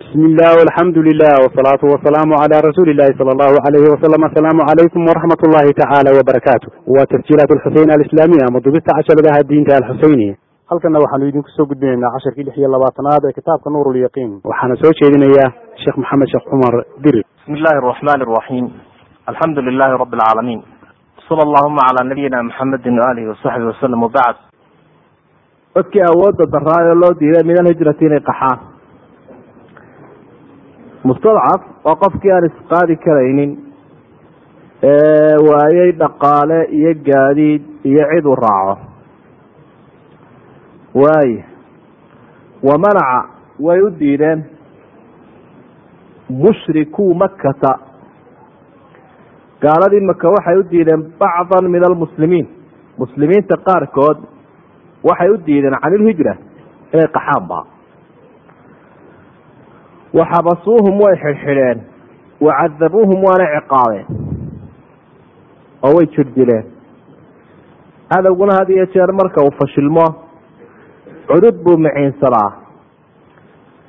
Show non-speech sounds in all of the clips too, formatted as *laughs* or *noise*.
bismi illah alxamdu lilah wsalaatu wasalaamu cala rasuuli illahi sala allahu alayhi wasalam asalaamu calaykum waraxmat ullahi tacaala wabarakaatu waa tasjiilaat alxuseyn alislaamiya ama dubista casharadaha diinta alxuseyniya halkana waxaanu idinku soo gudbinaynaa casharkii lix iyo labaatanaad ee kitaabka nuur lyaqiin waxaana soo jeedinayaa sheekh maxamed sheekh cumar dirir bismi illahi araxmani araxiim alxamdu lilahi rabi alcaalamiin sala allahuma cala nabiyina maxamedin waalihi wasaxbi wasalam wabacd dadkii awoodda daraayo loo diiday min alhijrati inay qaxaan mustadcaf waa qofkii aan isqaadi karaynin ee waayey dhaqaale iyo gaadiid iyo cid u raaco waaya wa manaca way u diideen mushrikuu makata gaaladii maka waxay u diideen bacdan min almuslimiin muslimiinta qaarkood waxay u diideen can ilhijra inay qaxaanba waxabasuuhum way xidhxidheen wacadabuuhum waana ciqaabeen oo way jirdileen cadowguna had iyo jeer marka uu fashilmo cudud buu miciinsadaa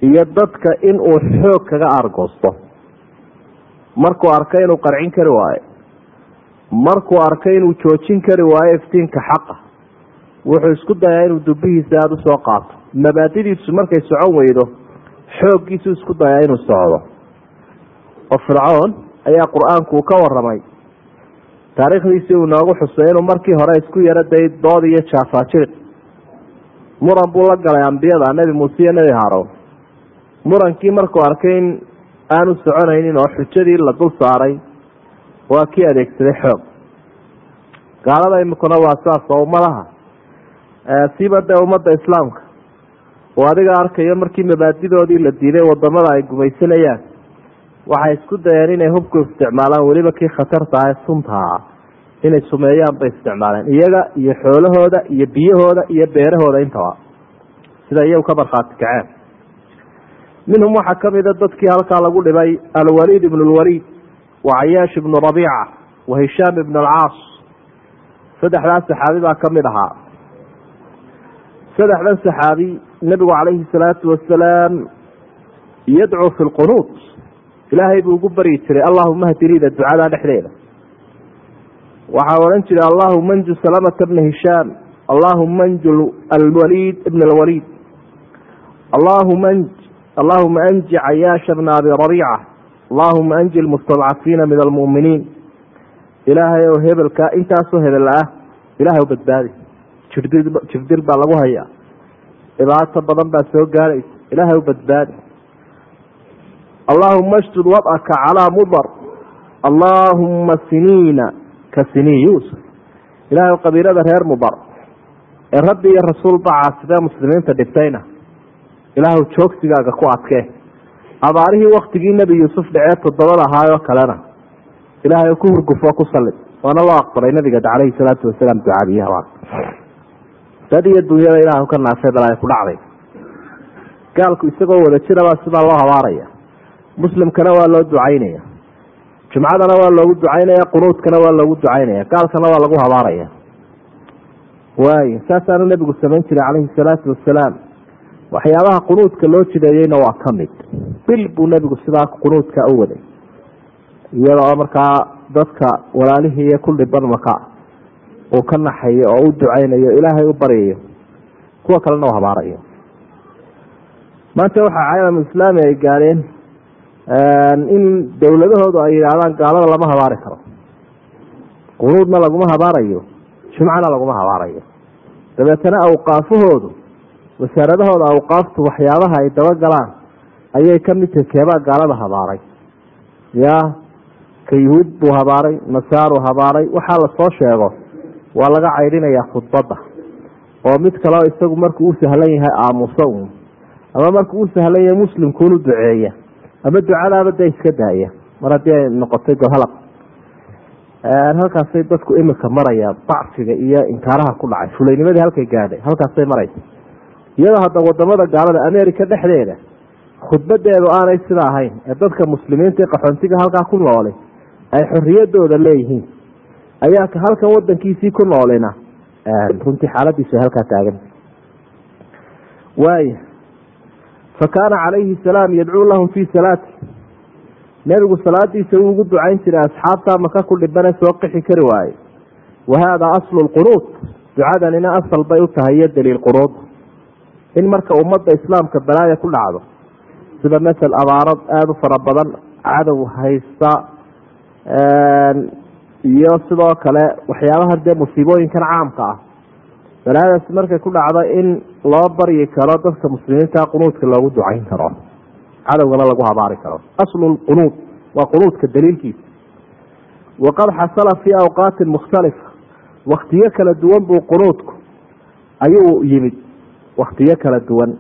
iyo dadka in uu xoog kaga aargoosto markuu arkay inuu qarcin kari waayo markuu arkay inuu joojin kari waayo iftiinka xaqa wuxuu isku dayaa inuu dubihiisa aada u soo qaato mabaadidiisu markay socon weydo xooggiisu isku dayaa inuu socdo. Oo fircoon ayaa qur'aanku ka waramay taariikhdiisii uu inoogu xusay inuu markii hore isku yaro day dood iyo jaafaajiriq muran buu la galay ambiyada nebi muuse iyo nebi haarown murankii markuu arkay in aanu soconaynin oo xujadii la dul saaray waa kii adeegsaday xoog. Gaalada imikuna waa saas oo ummadaha siiba dee ummadda islaamka oo adiga arkayo markii mabaadidoodii la diiday waddamada ay gumaysanayaan. Waxay isku dayeen inay hubku isticmaalaan weliba kii khatarta ah ee suntaa inay sumeeyaan bay isticmaaleen iyaga iyo xoolahooda iyo biyahooda iyo beerahooda intaba. Sida iyagu ka markhaati kaceen. Minhum waxaa kamida dadkii halkaa lagu dhibay alwaliid ibn lwaliid wa cayaash ibnu rabiica wa hishaam ibn alcaas saddexdaas saxaabi baa ka mid ahaa saddexdan saxaabi nebigu calayhi salaatu wasalaam yadcuu fi lqunuut. Ilaahay buu ugu baryi jiray allahuma hdiniida ducadaa dhexdeeda. Waxaa odhan jiray allahuma anju salamata bna hishaam allahuma anju alwaliid ibn alwaliid. Allahuma anj allahuma anji cayaasha bna abi rabiica allahuma anji lmustadcafiina min almu'miniin. Ilaahay ow hebelkaa intaasoo hebel ah ilahay u badbaadi jirdil baa lagu hayaa dhibaato badan baa soo gaaraysa ilaahay u badbaadi allahuma shdud wad'aka calaa mudar. Allaahuma siniina ka sinii yuusuf. Ilahay qabiilada reer mudar. Ee rabbi iyo rasuulba caasidee muslimiinta dhibtayna. Ilaahu joogsigaaga ku adkee. Abaarihii waktigii nebi yuusuf dhacee toddobada ahaayoo kalena ilaahay ku hurgufo ku sallid. Waana loo aqbalay nabiga caleyhi salaatu wasalaam ducadii habaar dad iyo dunyada ilaahu ka naafay balaa ku dhacday. Gaalku isagoo wada jirabaa sidaa loo habaaraya muslimkana waa loo ducaynaya. Jumcadana waa loogu ducaynaya qunuudkana waa loogu ducaynaya. Gaalkana waa lagu habaaraya. Waayo saasaanu nebigu samayn jiray caleyhi salaatu wasalaam waxyaabaha qunuudka loo jideeyeyna waa ka mid. Bil buu nebigu sidaa qunuudka u waday. Iyadoo markaa dadka walaalihii iyo kulli badmaka uu ka naxayo oo u ducaynayo ilaahay u baryayo kuwa kalena u habaarayo. Maanta waxaa caalam islaami ay gaadheen in dowladahoodu ay yidhaahdaan gaalada lama habaari karo. Qunuudna laguma habaarayo jumcana laguma habaarayo. Dabeetana awqaafahoodu wasaaradahooda awqaaftu waxyaabaha ay dabagalaan ayay ka mid tahay keebaa gaalada habaaray. Ya ka yuhuud buu habaaray nasaaru habaaray waxaa la soo sheego waa laga caydhinayaa khudbadda oo mid kaleo isagu markuu u sahlan yahay aamuso un ama markuu u sahlan yahay muslimkuunu duceeya ama ducadaaba dee iska daaya mar haddii ay noqotay gohalaq halkaasay dadku imika marayaan dacfiga iyo inkaaraha ku dhacay fulaynimadii halkay gaadhay halkaasay maraysa. Iyadoo hadda waddamada gaalada america dhexdeeda khudbadeedu aanay sida ahayn ee dadka muslimiinta qaxoontiga halkaa ku noolay ay xoriyadooda leeyihiin ayaa ka halkan wadankiisii ku noolina runtii xaaladiisu halkaa taagan. Waaya fa kaana calayhi salaam yadcuu lahum fii salaati. Nebigu salaadiisa wuu ugu ducayn jiray asxaabtaa maka ku dhibane soo qixi kari waaye. Wa haadaa aslu lqunuud ducadanina asal bay u tahay iyo daliil qunuud. In marka ummadda islaamka balaaya ku dhacdo sida masel abaarad aada u fara badan cadow haysta iyo sidoo kale waxyaabaha dee musiibooyinkan caamka ah. Balaayadaasi markay ku dhacdo in loo baryi karo dadka muslimiinta qunuudka loogu ducayn karo. Cadowgana lagu habaari karo. Aslu lqunuud waa qunuudka daliilkiisa. Waqad xasala fii awqaatin mukhtalifa waktiyo kala duwan buu qunuudku ayuu yimid. Waktiyo kala duwan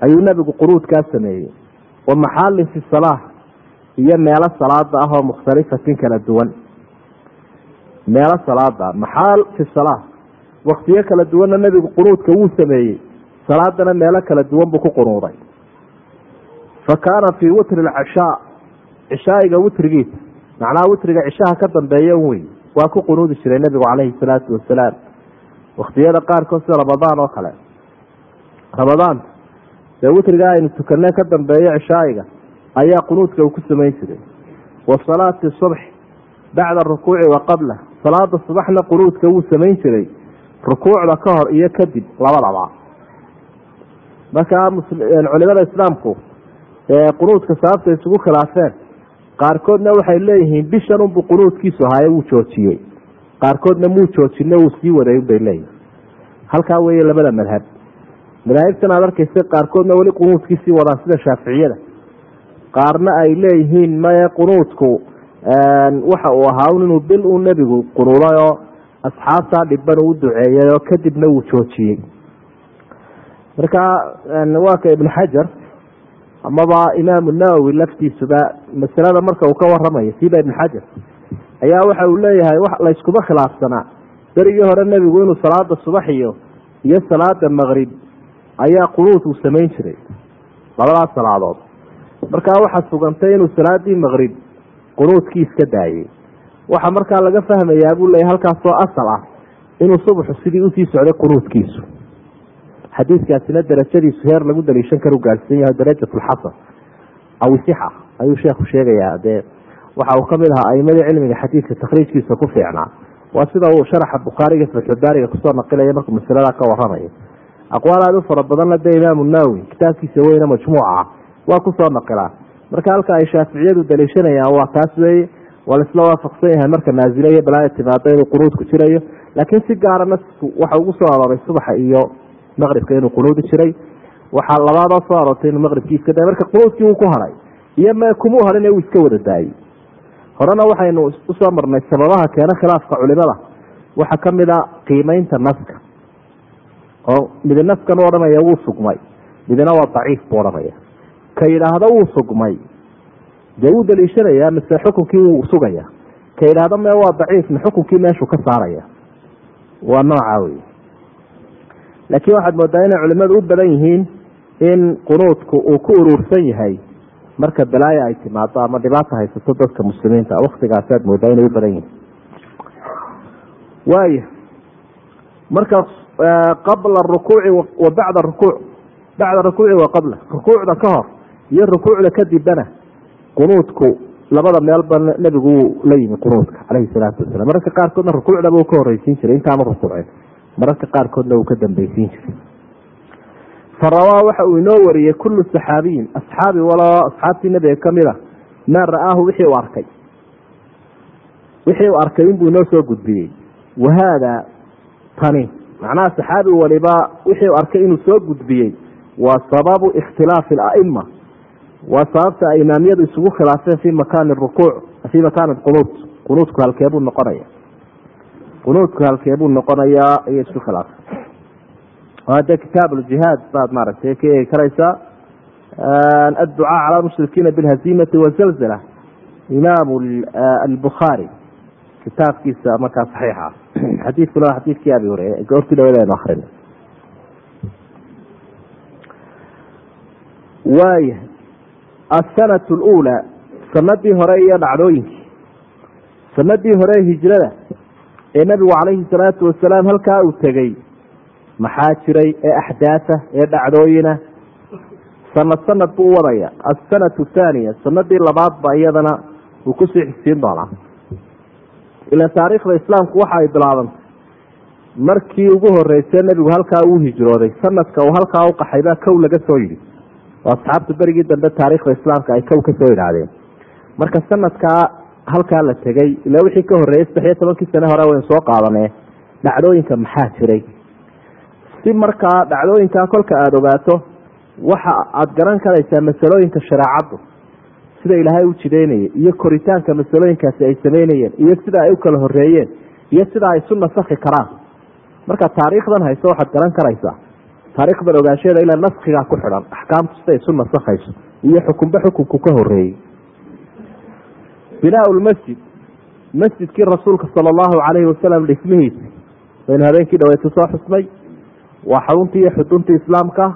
ayuu nebigu qunuudkaa sameeyey. Wa maxaalin fi salaa iyo meelo salaada ah oo mukhtalifatin kala duwan meelo salaada maxaal fi salaa waktiyo kala duwanna nebigu qunuudka wuu sameeyey. Salaadana meelo kala duwan buu ku qunuuday fa kaana fii witri lcashaa cishaa'iga witrigiisa. Macnaha witriga cishaha ka dambeeya wey waa ku qunuudi jiray nebigu calayhi salaatu wasalaam waktiyada qaarkood sida ramadaan oo kale. Ramadaanta dee witriga aynu tukanee ka dambeeyo cishaa'iga ayaa qunuudka uu ku samayn jiray. Wa salaati subx bacda rukuuci wa qabla. Salaada subaxna qunuudka wuu samayn jiray rukuucda ka hor iyo kadib labadaba markaa culimada islaamku qunuudka sababta isugu khilaafeen qaarkoodna waxay leeyihiin bishan unbuu qunuudkiisu ahaaye wuu joojiyey. Qaarkoodna muu joojine wuu sii waday unbay leeyihiin halkaa weeye labada madhab. Madaahibtan aad arkaysa qaarkoodna weli qunuudkiisii wadaan sida shaaficiyada qaarna ay leeyihiin maye qunuudku waxa uu ahaa un inuu bil uu nebigu qunuuday oo asxaabtaa dhiban uu duceeyay oo kadibna wuu joojiyey. Marka waa ka ibnu xajar amaba imaamu nawowi laftiisuba masalada marka uu ka waramayo siiba ibnu xajar ayaa waxa uu leeyahay layskuma khilaafsanaa berigii hore nebigu inuu salaada subax iyo iyo salaada maqrib ayaa qunuud uu samayn jiray labadaas salaadood. Markaa waxaa sugantay inuu salaadii maqrib qunuudkii iska daayey waxaa markaa laga fahmayaa buu leeyahy halkaasoo asal ah inuu subaxu sidii u sii socday qunuudkiisu. Xadiiskaasina darajadiisu heer lagu daliishan karu gaadhsiin yahay darajatulxasan aw sixa ayuu sheekhu sheegayaa dee waxa uu ka mid ahaa aimadii cilmiga xadiidka takhriijkiisa ku fiicnaa. Waa sida uu sharaxa bukhaariga fatxubaariga ku soo naqilaya markuu masalada ka waramayo aqwaal aada u fara badanna dee imaamu nawowi kitaabkiisa weyne majmuuca ah waa ku soo naqilaa marka halka ay shaaficiyadu daliishanayaan waa taas weeye waa laisla waafaqsan yahay marka naazile iyo balaaya timaado inuu qunuud ku jirayo. Laakiin si gaara nasku waxa ugu soo arooray subaxa iyo maqribka inuu qunuudi jiray. Waxaa labaadoo soo aroortay inuu maqribkii iska daay marka qunuudkii wuu ku haray iyo me kumuu harin uu iska wada daayey horena waxaynu u soo marnay sababaha keena khilaafka culimada. Waxaa ka mid a qiimeynta naska oo midi naskan u odhanaya wuu sugmay midina waa daciif buu odhanaya ka yidhaahdo wuu sugmay. Dee wuu daliishanaya mise xukunkii wuu sugaya ka yidhaahdo me waa daciifna xukunkii meeshuu ka saaraya? Waa nooca wey laakiin waxaad moodaa inay culimadu u badan yihiin in qunuudku uu ku urursan yahay marka balaaya ay timaado ama dhibaata haysato dadka muslimiinta. Waktigaasaad moodaa inay u badan yihiin. Waaya marka qabla rukuuci wa bacda rukuuc. Bacda rukuuci wa qabla. Rukuucda ka hor iyo rukuucda kadibana qunuudku labada meelba nebigu la yimi qunuudka caleyhi salaatu wasalam mararka qaarkoodna rukuucdaba uu ka horeysiin jiray intaanu rukuucin mararka qaarkoodna uu ka dambeysiin jiray. Farawaa waxa uu inoo wariyey kullu saxaabiyin asxaabi waloo asxaabtii nebiga ka mid a maa ra'aahu wixii uu arkay. Wixii uu arkay inbuu inoo soo gudbiyey. Wahaada tani macnaha saxaabi waliba wixii uu arkay inuu soo gudbiyey waa sababu ikhtilaafi alaima waa sababta ay imaamiyadu isugu khilaafeen fi makaani rukuuc fii makaani qunuud qunuudku halkeebuu noqonaya qunuudku halkeebuu noqonayaa ayay isku khilaafeen. De kitaab ljihaad baad maaragtay ka eegi karaysaa? Adducaa cala mushrikiina bilhazimati wazalzala imaam albukhaari. Kitaabkiisa markaa saxiixa. Xadiidkuna waa xadiidkii abi hureyre goortii dhawada aynu akrin waaya asanatu lula sanadii hore iyo dhacdooyinkii sanadii hore hijrada ee nabigu calayhi salaatu wasalaam halkaa uu tegey maxaa jiray ee axdaasa ee dhacdooyina sanad sanad buu wadaya asanatu thaaniya sanadii labaad ba iyadana uu ku sii xigsiin doonaa ila taariikhda islaamku waxa ay bilaabantay markii ugu horeysay nebigu halkaa uu hijrooday sanadka uu halkaa uqaxay baa kow laga soo yidhi oo asxaabtu berigii dambe taariikhda islaamka ay kow ka soo yidhaahdeen. Marka sanadkaa halkaa la tegey ila wixii ka horreeyey saddex iyo tobankii sane hore waynu soo qaadanee dhacdooyinka maxaa jiray? Si markaa dhacdooyinkaa kolka aada ogaato waxa aada garan karaysaa masalooyinka shareecaddu. Sida ilaahay u jideynayay iyo koritaanka masalooyinkaasi ay sameynayeen iyo sida ay u kala horeeyeen iyo sida ay isu nasakhi karaan. Marka taariikhdan hayso waxaad garan karaysaa taariikhdan ogaansheeda ilaa naskigaa ku xidhan. Axkaamtu siday isu nasakhayso iyo xukunba xukunku ka horeeyey binaa lmasjid masjidkii rasuulka sala allahu calayhi wasalam dhismihiisi. Waynu habeenkii dhaweyta soo xusnay. Waa xaruntii iyo xuduntii islaamka.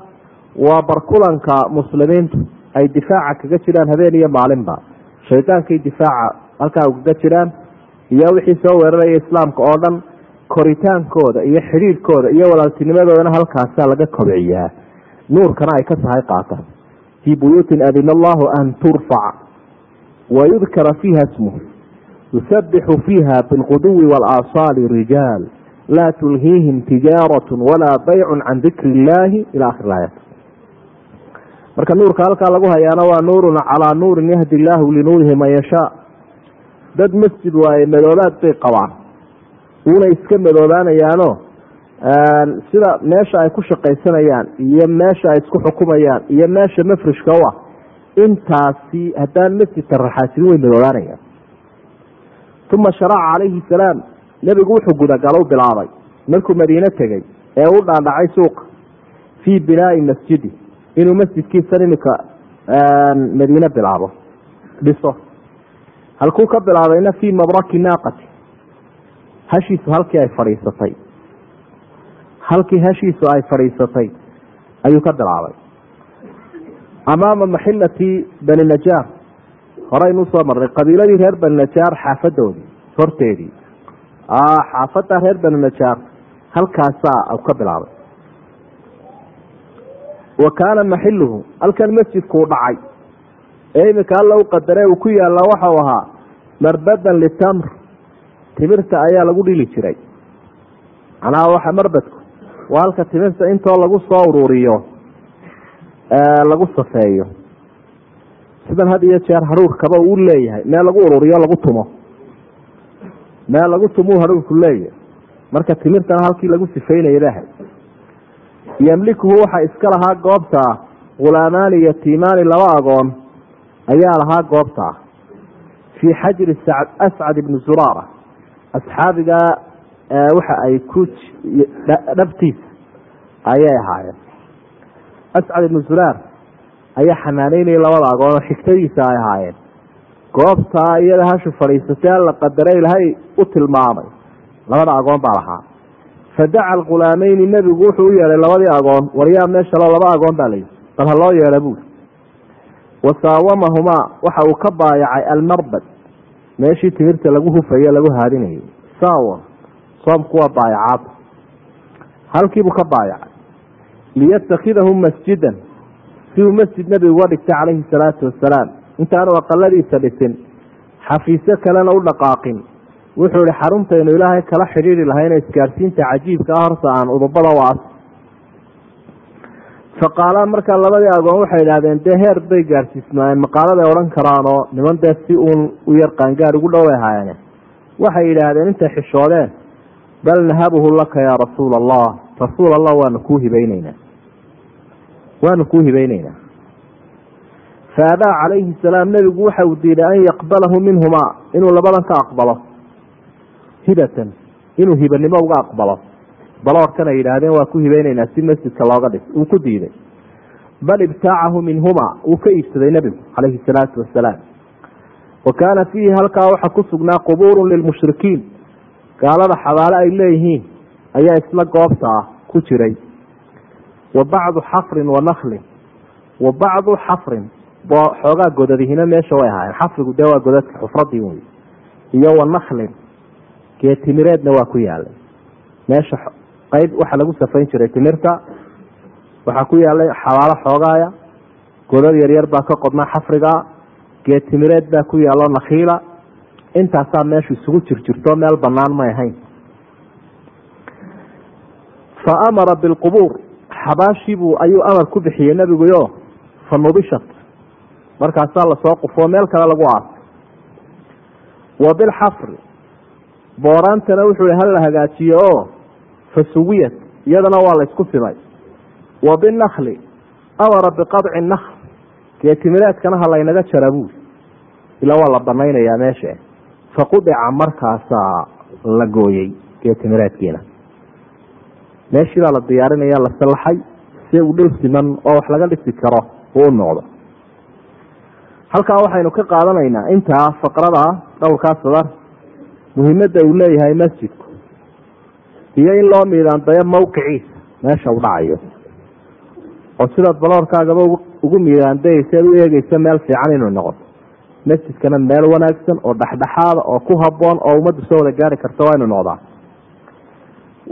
Waa barkulanka muslimiintu ay difaaca kaga jiraan habeen iyo maalinba. Shaydaankii difaaca halkaa kaga jiraan. Iyo wixii soo weeraraya islaamka oo dhan koritaankooda iyo xidhiirkooda iyo walaaltinimadoodana halkaasaa laga kobciyaa nuurkana ay ka tahay qaata fii buyuutin adina allahu an turfac wayudkara fiiha smuh yusabixu fiiha bilquduwi waalaasaali rijaal. Laa tulhiihim tijaarat walaa baycun can dikri illaahi ila akhir aayat. Marka nuurka halkaa lagu hayaana waa nuurun calaa nuurin yahdi illaahu linuurihi man yashaa. Dad masjid waaye madoobaad bay qabaan wuuna iska madoobaanayaano sida meesha ay ku shaqaysanayaan iyo meesha ay isku xukumayaan iyo meesha mafrishka u ah intaasi haddaan masjidka raxaasidin way madoobaanayaan. Uma sharaca calayhi salaam nebigu wuxuu gudagalo bilaabay. Markuu madiine tegey ee u dhaadhacay suuqa fii binaai masjidi inuu masjidkiisan iminka madiine bilaabo dhiso. Halkuu ka bilaabayna fii mabraki naaqati hashiisu halkii ay fadhiisatay. Halkii hashiisu ay fadhiisatay ayuu ka bilaabay. Amaama maxilati bani najaar horeynuu soo marnay qabiiladii reer bani najaar xaafadoodii horteedii. Xaafadda reer bani najaar halkaasaa ka bilaabay. Wa kaana maxiluhu halkan masjidkuu dhacay. Ee iminka alla u qadare uu ku yaallaa waxau ahaa marbadan litamr timirta ayaa lagu dhili jiray. Macnaha waxa marbadku waa halka timirta intoo lagu soo ururiyo lagu safeeyo. Sidan had iyo jeer haruurkaba uu leeyahay meel lagu ururiyo lagu tumo. Meel lagu tumuu haruurku leeyahay. Marka timirtana halkii lagu sifeynaya bahay yamlikuhu waxaa iska lahaa goobtaa khulaamaani yatiimaani laba agoon ayaa lahaa goobtaa fii xajri ascad ibni zuraara asxaabiga waxa ay ku dhabtiisa ayay ahaayeen. Ascad ibnu zuraar ayaa xanaaneynaya labada agoon oo xigtadiisa ay ahaayeen. Goobtaa iyada hashu fadhiisatay alla qadare ilaahay u tilmaamay. Labada agoon baa lahaa. Fadaca alkhulaameyni nebigu wuxuu u yeedhay labadii agoon waryaa meeshalo laba agoon baa layidhi bal ha loo yeedha buuri wasaawamahumaa waxa uu ka baayacay almarbad meeshii timirta lagu hufaye lagu haadinayay saawan soomku waa baayacaad halkiibuu ka baayacay. Liyatakhidahu masjidan. Si uu masjid nebigu uga dhigtay calayhi salaatu wasalaam intaanu aqaladiisa dhisin. Xafiisyo kalena u dhaqaaqin. Wuxuu ihi xaruntaynu ilaahay kala xidhiiri lahayna isgaarsiinta cajiibka ah horta aan udubada waas faqaalaan markaa labadii agoon waxay idhahdeen dee heer bay gaarsiismaayeen maqaaladay odhan karaanoo niman dee si uun u yar qaangaar ugu dhoway ahaayeen. Waxay yidhaahdeen intay xishoodeen. Bal nahabuhu laka yaa rasuula allah rasuul allah waanu kuu hibayneynaa waanu kuu hibayneynaa faabaa calayhi salaam nebigu waxa uu diiday an yaqbalahu minhumaa inuu labadan ka aqbalo. Hibatan inuu hibanimo uga aqbalo baloorkan ay yidhaahdeen waa ku hibayneynaa si masjidka looga dhis uu ku diiday. Bal ibtaacahu minhuma uu ka iibsaday nebigu calayhi salaatu wasalaam wa kaana fiihi halkaa waxaa ku sugnaa qubuurun lilmushrikiin gaalada xabaalo ay leeyihiin ayaa isla goobta ah ku jiray. Wa bacdu xafrin wa naklin wa bacdu xafrin. Xoogaa godadihina meesha way ahaayeen. Xafrigu dee waa godadka xufradii wey iyo wa naklin geetimireedna waa ku yaalay. Meesha qayb waxaa lagu safayn jiray timirta. Waxaa ku yaalay xabaalo xoogaaya godad yaryar baa ka qodnaa xafriga geetimireed baa ku yaalo nakhiila intaasaa meeshu isugu jirjirto meel banaan may ahayn. Fa amara bilqubuur xabaashiibuu ayuu amar ku bixiyey nebiguyo fa nubishat. Markaasaa la soo qufoo meel kale lagu aasay wa bilxafri booraantana wuxuu hi hala hagaajiye oo fa suwiyat iyadana waa la ysku simay wa binakli amara biqadci nakl geetimireedkana ha laynaga jara buuri ilaa waa la banaynayaa meesha faqudica markaasaa la gooyey geetimireedkiina meeshii baa la diyaarinaya la sallaxay si uu dhul siman oo wax laga dhisi karo uu u noqdo halkaa waxaynu ka qaadanaynaa intaa faqrada dhowrkaa sadar muhiimadda uu leeyahay masjidku iyo in loo miidaandayo mawqiciisa meesha uu dhacayo oo sidaad baloorkaagaba ugu miidaandayaysa ead u eegeysa meel fiican inuu noqoto masjidkana meel wanaagsan oo dhexdhexaada oo ku haboon oo ummaddu soo wada gaari karta waa inu noqdaa.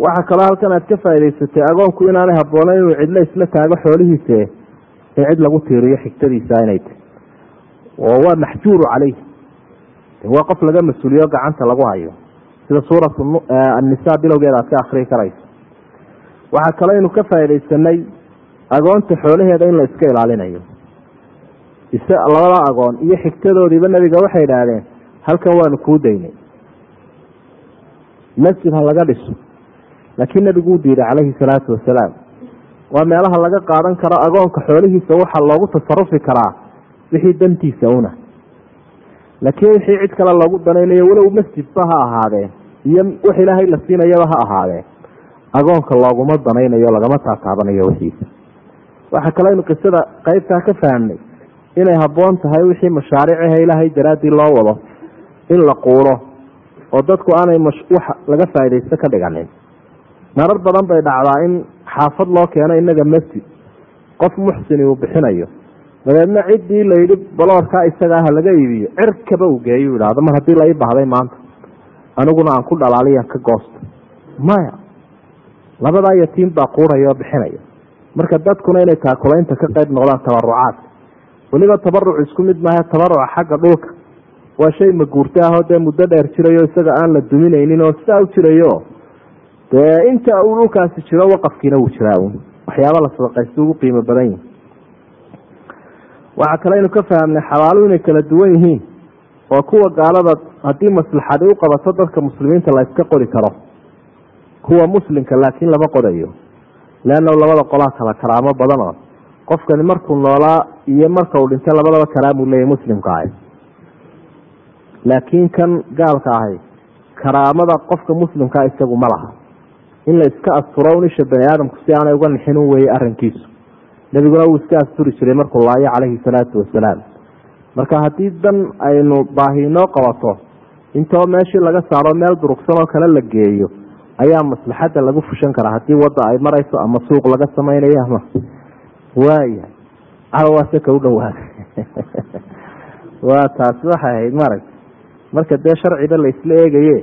Waxaa kaloo halkan aad ka faa'idaysatay agoonku inaanay habboonayn inuu cidlo isla taago xoolihiisa in cid lagu tiiriyo xigtadiisa inay tahy oo waa maxjuuru caleyh waa qof laga mas'uuliyo gacanta lagu hayo sida suuratu annisa bilowgeeda aad ka akrii karayso. Waxaa kaloo aynu ka faaidaysanay agoonta xoolaheeda in la iska ilaalinayo. Labada agoon iyo xigtadoodiiba nabiga waxay idhaahdeen halkan waanu kuu daynay. Masjid ha laga dhiso. Laakiin nabigu uu diiday calayhi salaatu wasalaam. Waa meelaha laga qaadan karo agoonka xoolihiisa waxaa loogu tasarufi karaa wixii dantiisa una. Laakiin wixii cid kale loogu danaynayo walow masjidba ha ahaadee iyo wax ilaahay la siinayaba ha ahaadee agoonka looguma danaynayo lagama taataabanayo wixiisa waxaa kaloo aynu qisada qeybtaa ka fahamnay inay habboon tahay wixii mashaariicaha ilaahay daraaddii loo wado in la quuro oo dadku aanay wax laga faaidaysto ka dhiganin. Marar badan bay dhacdaa in xaafad loo keeno inaga masjid. Qof muxsini uu bixinayo. Dabeedna ciddii layidhi baloorkaa isagaa ha laga iibiyo cirkaba uu geeyu idhaahdo mar haddii la ii bahday maanta aniguna aan ku dhalaaliyan ka goosto. Maya labadaa yatiim baa quuraya oo bixinaya. Marka dadkuna inay taakulaynta ka qayb noqdaan tabarucaadka weliba tabaruc isku mid maaha tabaruca xagga dhulka. Waa shay maguurto ahoo dee muddo dheer jirayo isaga aan la duminaynin oo sidaa u jirayo. Dee inta uu dhulkaasi jiro waqafkiina wuu jiraa un waxyaaba la sadaqaysta ugu qiimo badan yihi waxaa kale aynu ka fahamnay xabaaluhu inay kala duwan yihiin oo kuwa gaalada haddii maslaxadi u qabato dadka muslimiinta la iska qori karo. Kuwa muslimka laakiin lama qodayo. Leanna labada qolaa kala karaamo badanoo qofkani markuu noolaa iyo marka uu dhintay labadaba karaamuu leeyahy muslimka ahay. Laakiin kan gaalka ahay karaamada qofka muslimkaa isagu ma laha. In la iska asturo un isha bani aadamku si aanay uga nixin un weeye arrinkiisu. Nebiguna wuu iska asturi jiray markuu laayo calayhi salaatu wasalaam marka haddii dan aynu baahi inoo qabato intoo meeshii laga saaro meel durugsan oo kale la geeyo ayaa maslaxadda lagu fushan karaa haddii wadda ay marayso ama suuq laga samaynayo ama waaya calawaase ka u dhawaada *laughs* waa taasi waxay ahayd marag marka dee sharciba laysla eegaye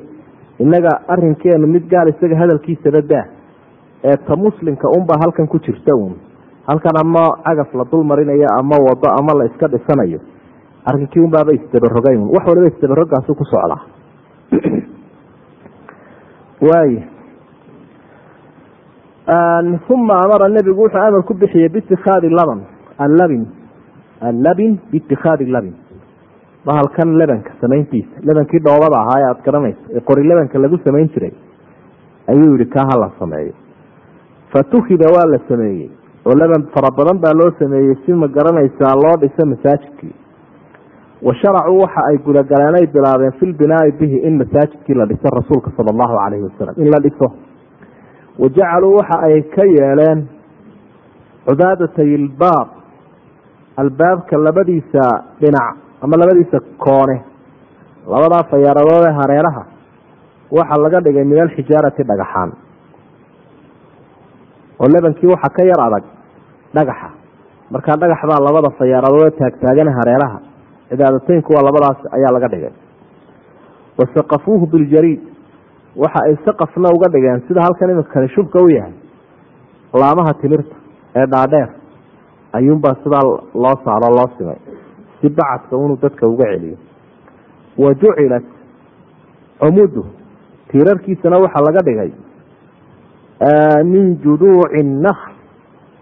innaga arinkeenu mid gaal isaga hadalkiisaba daa ee ta muslimka unbaa halkan ku jirta uun. Halkan ama cagaf la dul marinayo ama wado ama la iska dhisanayo arrinkii unbaaba isdabarogay wax waliba isdabarogaasu ku socdaa *clears throat* waaya uma amara nebigu wuxuu amar ku bixiyey biitikaadi laban. Allabin allabin biitikaadi labin bahalkan lebanka samayntiisa. Lebankii dhoobada ahaa ee aada garanayso ee qori lebanka lagu samayn jiray ayuu yihi kaa hala sameeyo. Fatukida waa la sameeyey. Oo leban fara badan baa loo sameeyey si ma garanaysaa loo dhiso masaajidkii wa sharacuu waxa ay gudagaleen ay bilaabeen fi lbinaai bihi in masaajidkii la dhiso rasuulka sala allahu calayhi wasalam in la dhiso wa jacaluu waxa ay ka yeeleen cubaadatay ilbaab albaabka labadiisa dhinac ama labadiisa koone. Labadaa fayaaradood ee hareeraha. Waxaa laga dhigay min alxijaarati dhagaxaan. Oo lebankii waxaa ka yar adag. Dhagaxa. Markaa dhagax baa labada fayaaradood ee taagtaagan hareeraha cibaadateynku waa labadaas ayaa laga dhigay. Wasaqafuuhu biljariid waxa ay saqafna uga dhigeen sida halkan imikani shubka u yahay laamaha timirta ee dhaadheer ayuunbaa sidaa loo saaro loo simay. Si bacadka inuu dadka uga celiyo. Wa jucilat cumudu tiirarkiisana waxaa laga dhigay min juduuci nakl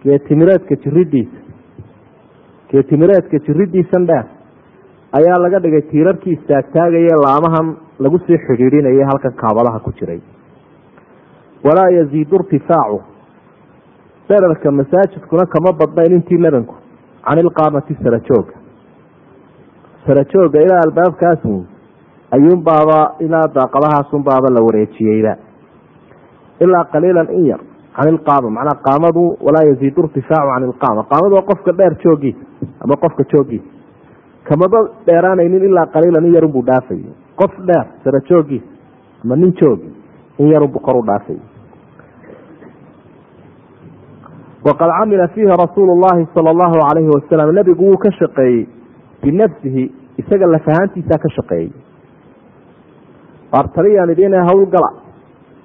geetimireedka jiridiisa geetimireedka jiridiisan dheer ayaa laga dhigay tiirarkii istaagtaagaye laamahan lagu sii xidhiidhinayay halkan kaabadaha ku jiray. Walaa yaziidu irtifaacu. Dherarka masaajidkuna kama badnayn intii labanku can ilqaamati sarajooga. Sarajooga ilaa albaabkaas ayuunbaaba ilaa daaqadahaasunbaaba la wareejiyeyba. Ilaa qaliilan in yar can ilqaama macnaa qaamadu walaa yaziidu irtifaacu can ilqaama qaamadu waa qofka dheer joogiisa ama qofka joogiisa kamaba dheeraanaynin ilaa qaliilan in yarunbuu dhaafay qof dheer sara joogiisa ama nin joogi in yarunbuu kor u dhaafay. Waqad camila fiihi rasuulu llahi sala allahu calayhi wasalam nebigu wuu ka shaqeeyey binafsihi isaga lafahaantiisaa ka shaqeeyey. Artaliyaan idin hawlgala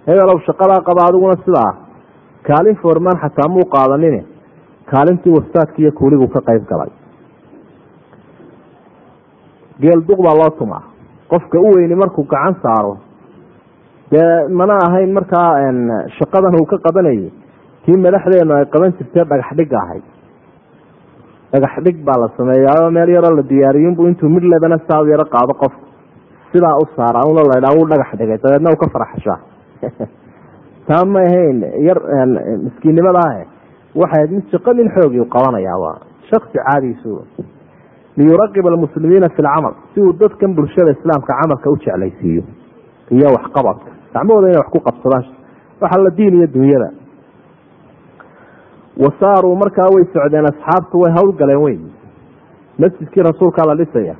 hebelow shaqadaa qaba adiguna sidaa. Kaalin foormaan xataa muu qaadanine kaalintii wastaadki iyo kuuliguu ka qayb galay geel duq baa loo tumaa. Qofka u weyni markuu gacan saaro. Dee mana ahayn markaa shaqadan uu ka qabanayay. Tii madaxdeenu ay qaban jirtee dhagax dhig ahayd dhagax dhig baa la sameeyaa meel yaroo la diyaariyinbu intuu mid lebana saa yaro qaado qofka sidaa u saara una laydhaa wuu dhagax dhigay dabeedna uu ka farxashaa *laughs* taa ma ahayn yar miskiinnimadaah waxay mid shaqo nin xoogi qabanayaa waa. Shaksi caadigiisu liyuraqib almuslimiina fi lcamal si uu dadkan bulshada islaamka camalka u jeclaysiiyo iyo waxqabadka gacmahooda inay wax ku qabsadaan. Waxa la diin iyo dunyada. Wasaaruu markaa way socdeen asxaabtu way hawlgaleen wey masjidkii rasuulkaa la dhisaya.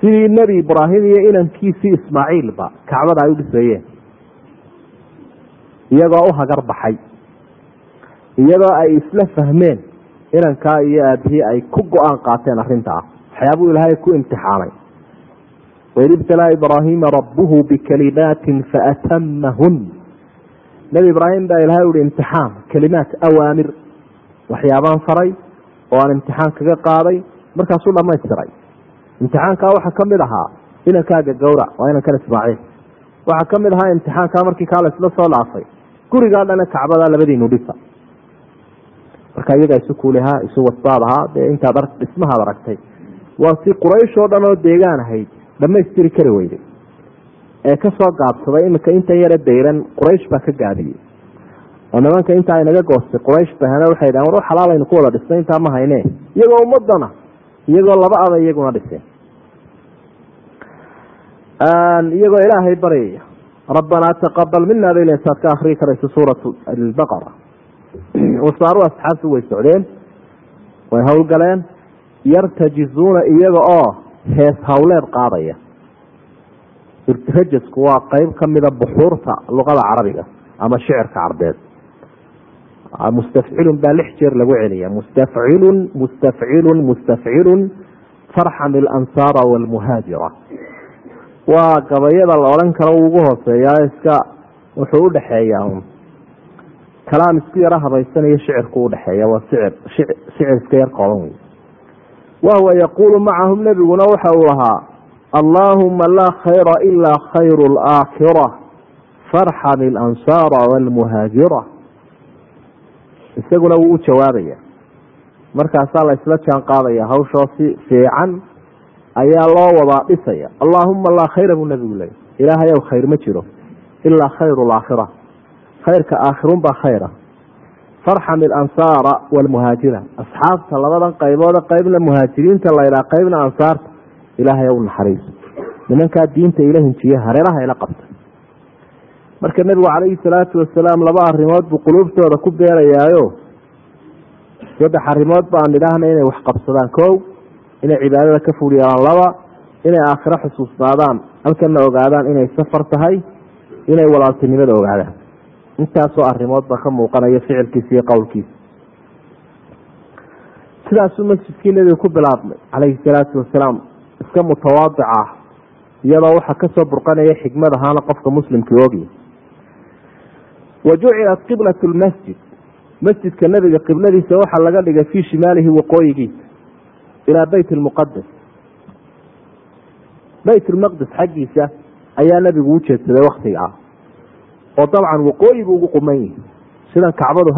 Sidii nebi ibraahim iyo inankiisii ismaaciilba kacbada ay u dhisayeen. Iyagoo u hagar baxay. Iyadoo ay isla fahmeen inankaa iyo aabihii ay ku go'aan qaateen arrintaa waxyaabuu ilaahay ku imtixaamay waid ibtalaa ibraahiima rabbuhu bikalimaatin faatamahun nebi ibraahim baa ilahay uhi imtixaan kalimaat awaamir. Waxyaabaan faray oo aan imtixaan kaga qaaday markaasuu dhamaystiray imtixaankaa waxaa ka mid ahaa inankaaga gawrac waa inankan ismaaciil. Waxaa ka mid ahaa imtixaankaa markii kaa laisla soo dhaafay gurigaa dhana kacbada labadiinu dhisa marka iyagaa isu kuulihaa isu wasbaad ahaa dee intaad dhismahaad aragtay waa si quraysh oo dhan oo deegaan ahayd dhamaystiri kari weyday ee ka soo gaabsaday iminka intan yara dayran quraysh baa ka gaabiyey oo nimanka intaa inaga goostay quraysh bahana waxay dhahan war xalaalaynu ku wada dhisnay intaa ma hayne iyagoo ummadana iyagoo laba ada iyaguna dhiseen. Iyagoo ilaahay baryaya rabbanaa taqabal mina bayl saad ka akrii karayso suurat albaqara wasaaru asxaabtu way socdeen way howlgaleen yartajizuuna iyaga oo hees hawleed qaadaya. Irtirajasku waa qeyb kamida buxuurta luqada carabiga ama shicirka carbeed. Mustafcilun baa lix jeer lagu celiya mustafcilun mustafcilun mustafcilun farxam ilansaara waalmuhaajira waa gabayada la odhan karo ugu hooseeyaa iska wuxuu udhaxeeyaa un kalaam isku yaro habaysanayo shicirku udhexeeya waa sicir iska yar kooban wey wahuwa yaquulu macahum nebiguna waxa uu lahaa allaahuma laa khayra ilaa khayru laakhira farxam ilansaara waalmuhaajira isaguna wuu u jawaabaya markaasaa la jaan qaadaya hawshoo si fiican ayaa loo wadaa dhisaya allaahuma laa khayra buu nebigu leeyay ilaahay ow khayr ma jiro ilaa khayru laakhira khayrka aakhirunbaa khayra farxam ilansaara waalmuhaajira asxaabta labadan qayboode qeybna muhaajiriinta laydhaa qeybna ansaarta ilaahay ow naxariiso nimankaa diinta ila hinjiye hareeraha ila qabta. Marka nebigu calayhi salaatu wasalaam laba arrimood buu quluubtooda ku beerayaayo. Saddex arrimood baan idhaahna inay wax qabsadaan. Kow inay cibaadada ka fuliyaan. Laba inay aakhiro xusuusnaadaan halkana ogaadaan inay safar tahay inay walaaltinimada ogaadaan intaasoo arrimood baa ka muuqanaya ficilkiisa iyo qowlkiisa. Sidaasuu masjidkii nebiga ku bilaabmay calayhi salaatu wasalaam iska mutawaadic ah iyadoo waxaa ka soo burqanaya xikmad ahaana qofka muslimkii ogi wa jucilat qiblat lmasjid masjidka nebiga qibladiisa waxaa laga dhigay fii shimaalihi waqooyigiisa ilaa beyt lmuqadas beyt lmaqdes xaggiisa ayaa nebigu u jeedsaday waktigaa oo dabcan waqooyigu ugu quman yihi sidan kacbadu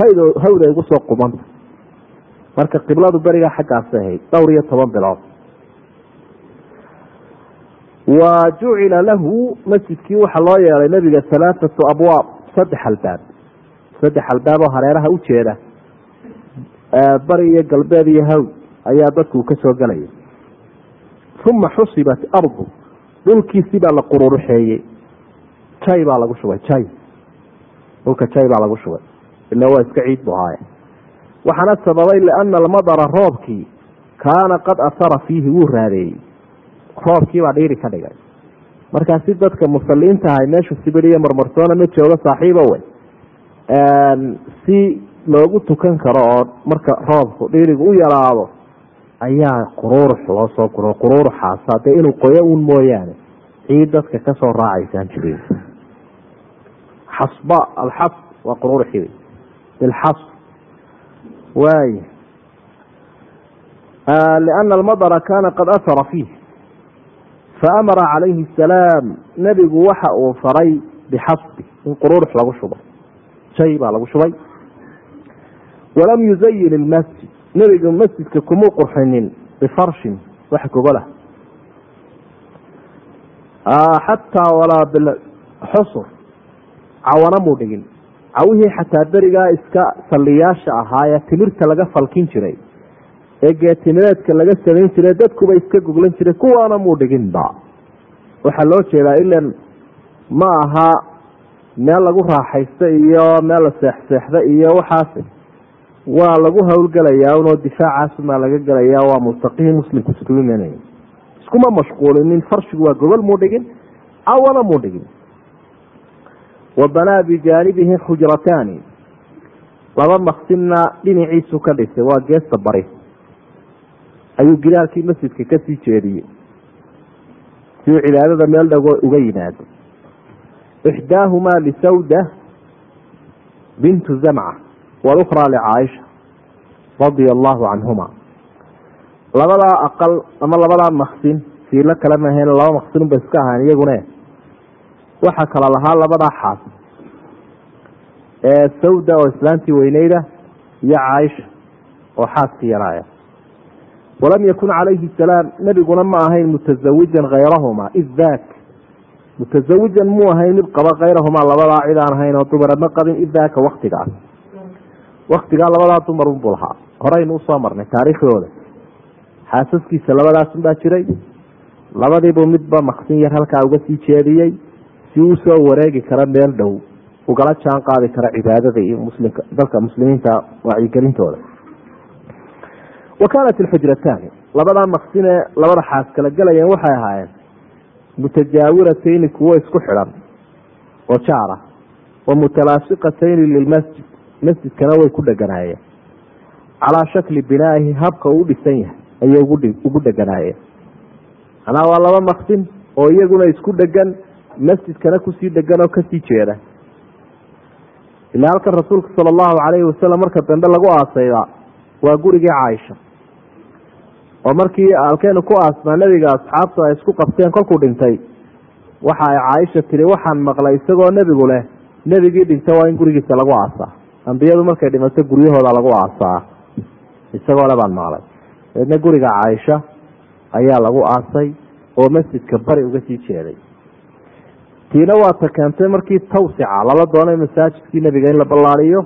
hawday ugu soo qumanta marka qibladu berigaa xaggaasay ahayd dhowr iyo toban bilood. Wa jucila lahu masjidkii waxaa loo yeelay nebiga halaathatu abwaab saddex albaab. Saddex albaab hareeraha u jeeda. Bari iyo galbeed iyo haw ayaa dadku ka gelaya uma xusibat ardu dhulkiisii baa la qururuxeeyey jay baa lagu shubay jay dhulka jay baa lagu shubay. Ila waa iska ciid bu ahaaye waxaana sababay liana almadara roobkii kaana qad asara fiihi wuu raadeeyey roobkii baa dhiiri ka dhigay. Markaa si dadka musaliinta ahay meeshu sibir iyo marmarsoona ma joogo saaxiibo wey si loogu tukan karo oo marka roobku dhiirigu u yaraado ayaa quruurux loo soo guro quruuruxaasa dee inuu qoyo uun mooyaane ciid dadka ka soo raacaysaan jirin xasba alxas waa quruuruxii bilxas waay liana almadara kana qad asara fiih faamara calayhi asalaam nebigu waxa uu faray bixasbi in quruurux lagu shubo shay baa lagu shubay walam yuzayin ilmasjid nebiga masjidka kumuu qurxinin bifarshin wax gogolah xataa walaa bilxusur cawana muu dhigin cawihii xataa berigaa iska saliyaasha ahaayee timirta laga falkin jiray. Ee geetimireedka laga samayn jiray dadkuba iska goglan jiray kuwaana muu dhiginba waxaa loo jeedaa ilan ma aha meel lagu raaxaysto iyo meel la seexseexda iyo waxaas. Waa lagu howlgelayaa unoo difaacaasumaa laga gelayaa waa multaqihi muslimku iskugu imanay iskuma mashquulinin farshigu waa gogol muu dhigin cawana muu dhigin wa banaa bijaanibihi xujrataani laba maqsinna dhinaciisu ka dhisay waa geesta bari. Ayuu gilaalkii masjidka ka sii jeediyey. Si uu cibaadada meel dhago uga yimaado ixdaahumaa lisawda bintu zamca walukhraa licaaisha radia allahu canhuma labadaa aqal ama labadaa maksin siilo kale mahayn laba maksinunba iska ahaan iyagune waxaa kala lahaa labadaa xaas. Ee sawda oo islaantii weyneyda iyo caaisha oo xaaskii yaraaya. Walam yakun calayhi salaam nebiguna ma ahayn mutazawijan khayrahuma id daak. Mutazawijan muu ahayn mid qaba khayrahumaa labadaa cid aan ahayn oo dumara ma qabin id waktigaas waktigaa labadaa dumar unbuu lahaa. Horeynu u soo marnay taariikhdooda. Xaasaskiisa labadaasunbaa jiray. Labadiibuu midba maksin yar halkaa uga sii jeediyey si uu soo wareegi karo meel dhow. Ugala jaan qaadi karo cibaadada iyo dalka muslimiinta wacyigelintooda. Wa kaanat alxujrataani labadaa maksinee labada xaas kala gelayeen waxay ahaayeen mutajaawiratayni kuwo isku xidhan oo jaar ah wa mutalaasiqatayni lilmasjid masjidkana way ku dheganaayeen. Calaa shakli binaa'ihi habka uu dhisan yahay ayay ugu dheganaayeen. Manaa waa laba maksin oo iyaguna isku dhegan masjidkana ku sii dhegan oo ka sii jeeda. Ilaa halkan rasuulka sala allahu calayhi wasalam marka dambe lagu aasayba waa gurigii caaisha oo markii halkeenu ku aasnaa nebiga asxaabtu ay isku qabteen kolkuu dhintay. Waxa ay caaisha tiri waxaan maqlay isagoo nebigu leh. Nebigii dhintay waa in gurigiisa lagu aasaa. Ambiyadu markay dhimato guryahooda lagu aasaa. Isagoo le baan maqlay. Dabeedna guriga caaisha ayaa lagu aasay oo masjidka bari uga sii jeeday tiina waa ta keentay markii tawsica lala doonay masaajidkii nebiga in la ballaariyo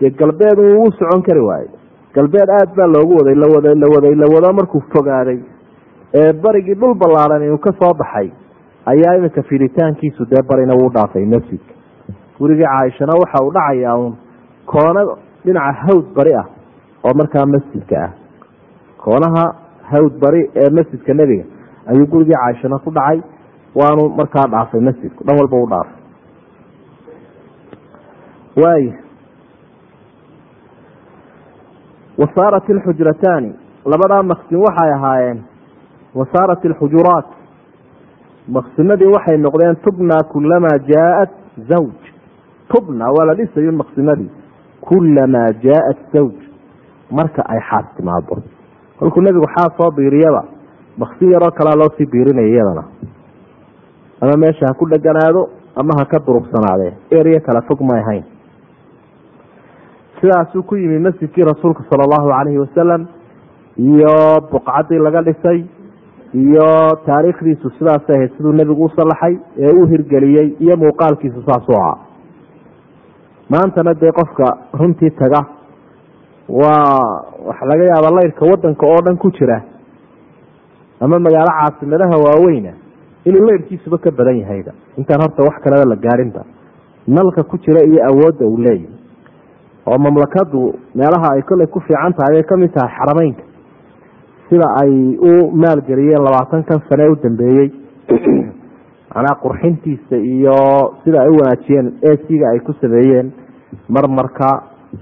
dee galbeed uu socon kari waayey galbeed aada baa loogu waday la waday la waday la wado markuu fogaaday. Ee barigii dhul ballaaran inuu ka soo baxay ayaa iminka fiditaankiisu dee barina wuu dhaafay masjidka gurigii caaishana waxa uu dhacayaa uun koono dhinaca hawd bari ah oo markaa masjidka ah. Koonaha hawd bari ee masjidka nebiga ayuu gurigii caaishana ku dhacay waanu markaa dhaafay masjidku dhan walba u dhaafay. Waaya wasaarat alxujrataani labadaa maksin waxay ahaayeen wasaarat alxujuraat maqsimadii waxay noqdeen tubna kulamaa jaaat zawj. Tubna waa la dhisayo maqsimadii kulamaa jaat zawj. Marka ay xaas timaado kolkuu nebigu xaas soo biiriyaba. Baksi yaroo kalea loo sii biirinaya iyadana ama meesha ha ku dheganaado ama ha ka durugsanaadee eryo kala fog may ahayn. Sidaasuu ku yimi masjidkii rasuulka sala allahu calayhi wasalam iyo buqcaddii laga dhisay iyo taariikhdiisu sidaasay ahayd siduu nebigu u salaxay ee uu hirgeliyey iyo muuqaalkiisu saasuu ahaa. Maantana dee qofka runtii taga waa waxa laga yaaba laydhka wadanka oo dhan ku jira ama magaalo caasimadaha waaweyna inuu laydhkiisuba ka badan yahayba. Intaan horta wax kaleba la gaarinba nalka ku jira iyo awoodda uu leeyahy oo mamlakadu meelaha ay kolley ku fiican tahay bay ka mid tahay xarameynka sida ay u maalgeliyeen labaatankan sane u dambeeyey. *clears throat* Macnaha qurxintiisa iyo sida ay u wanaajiyeen esiga ay ku sameeyeen. Marmarka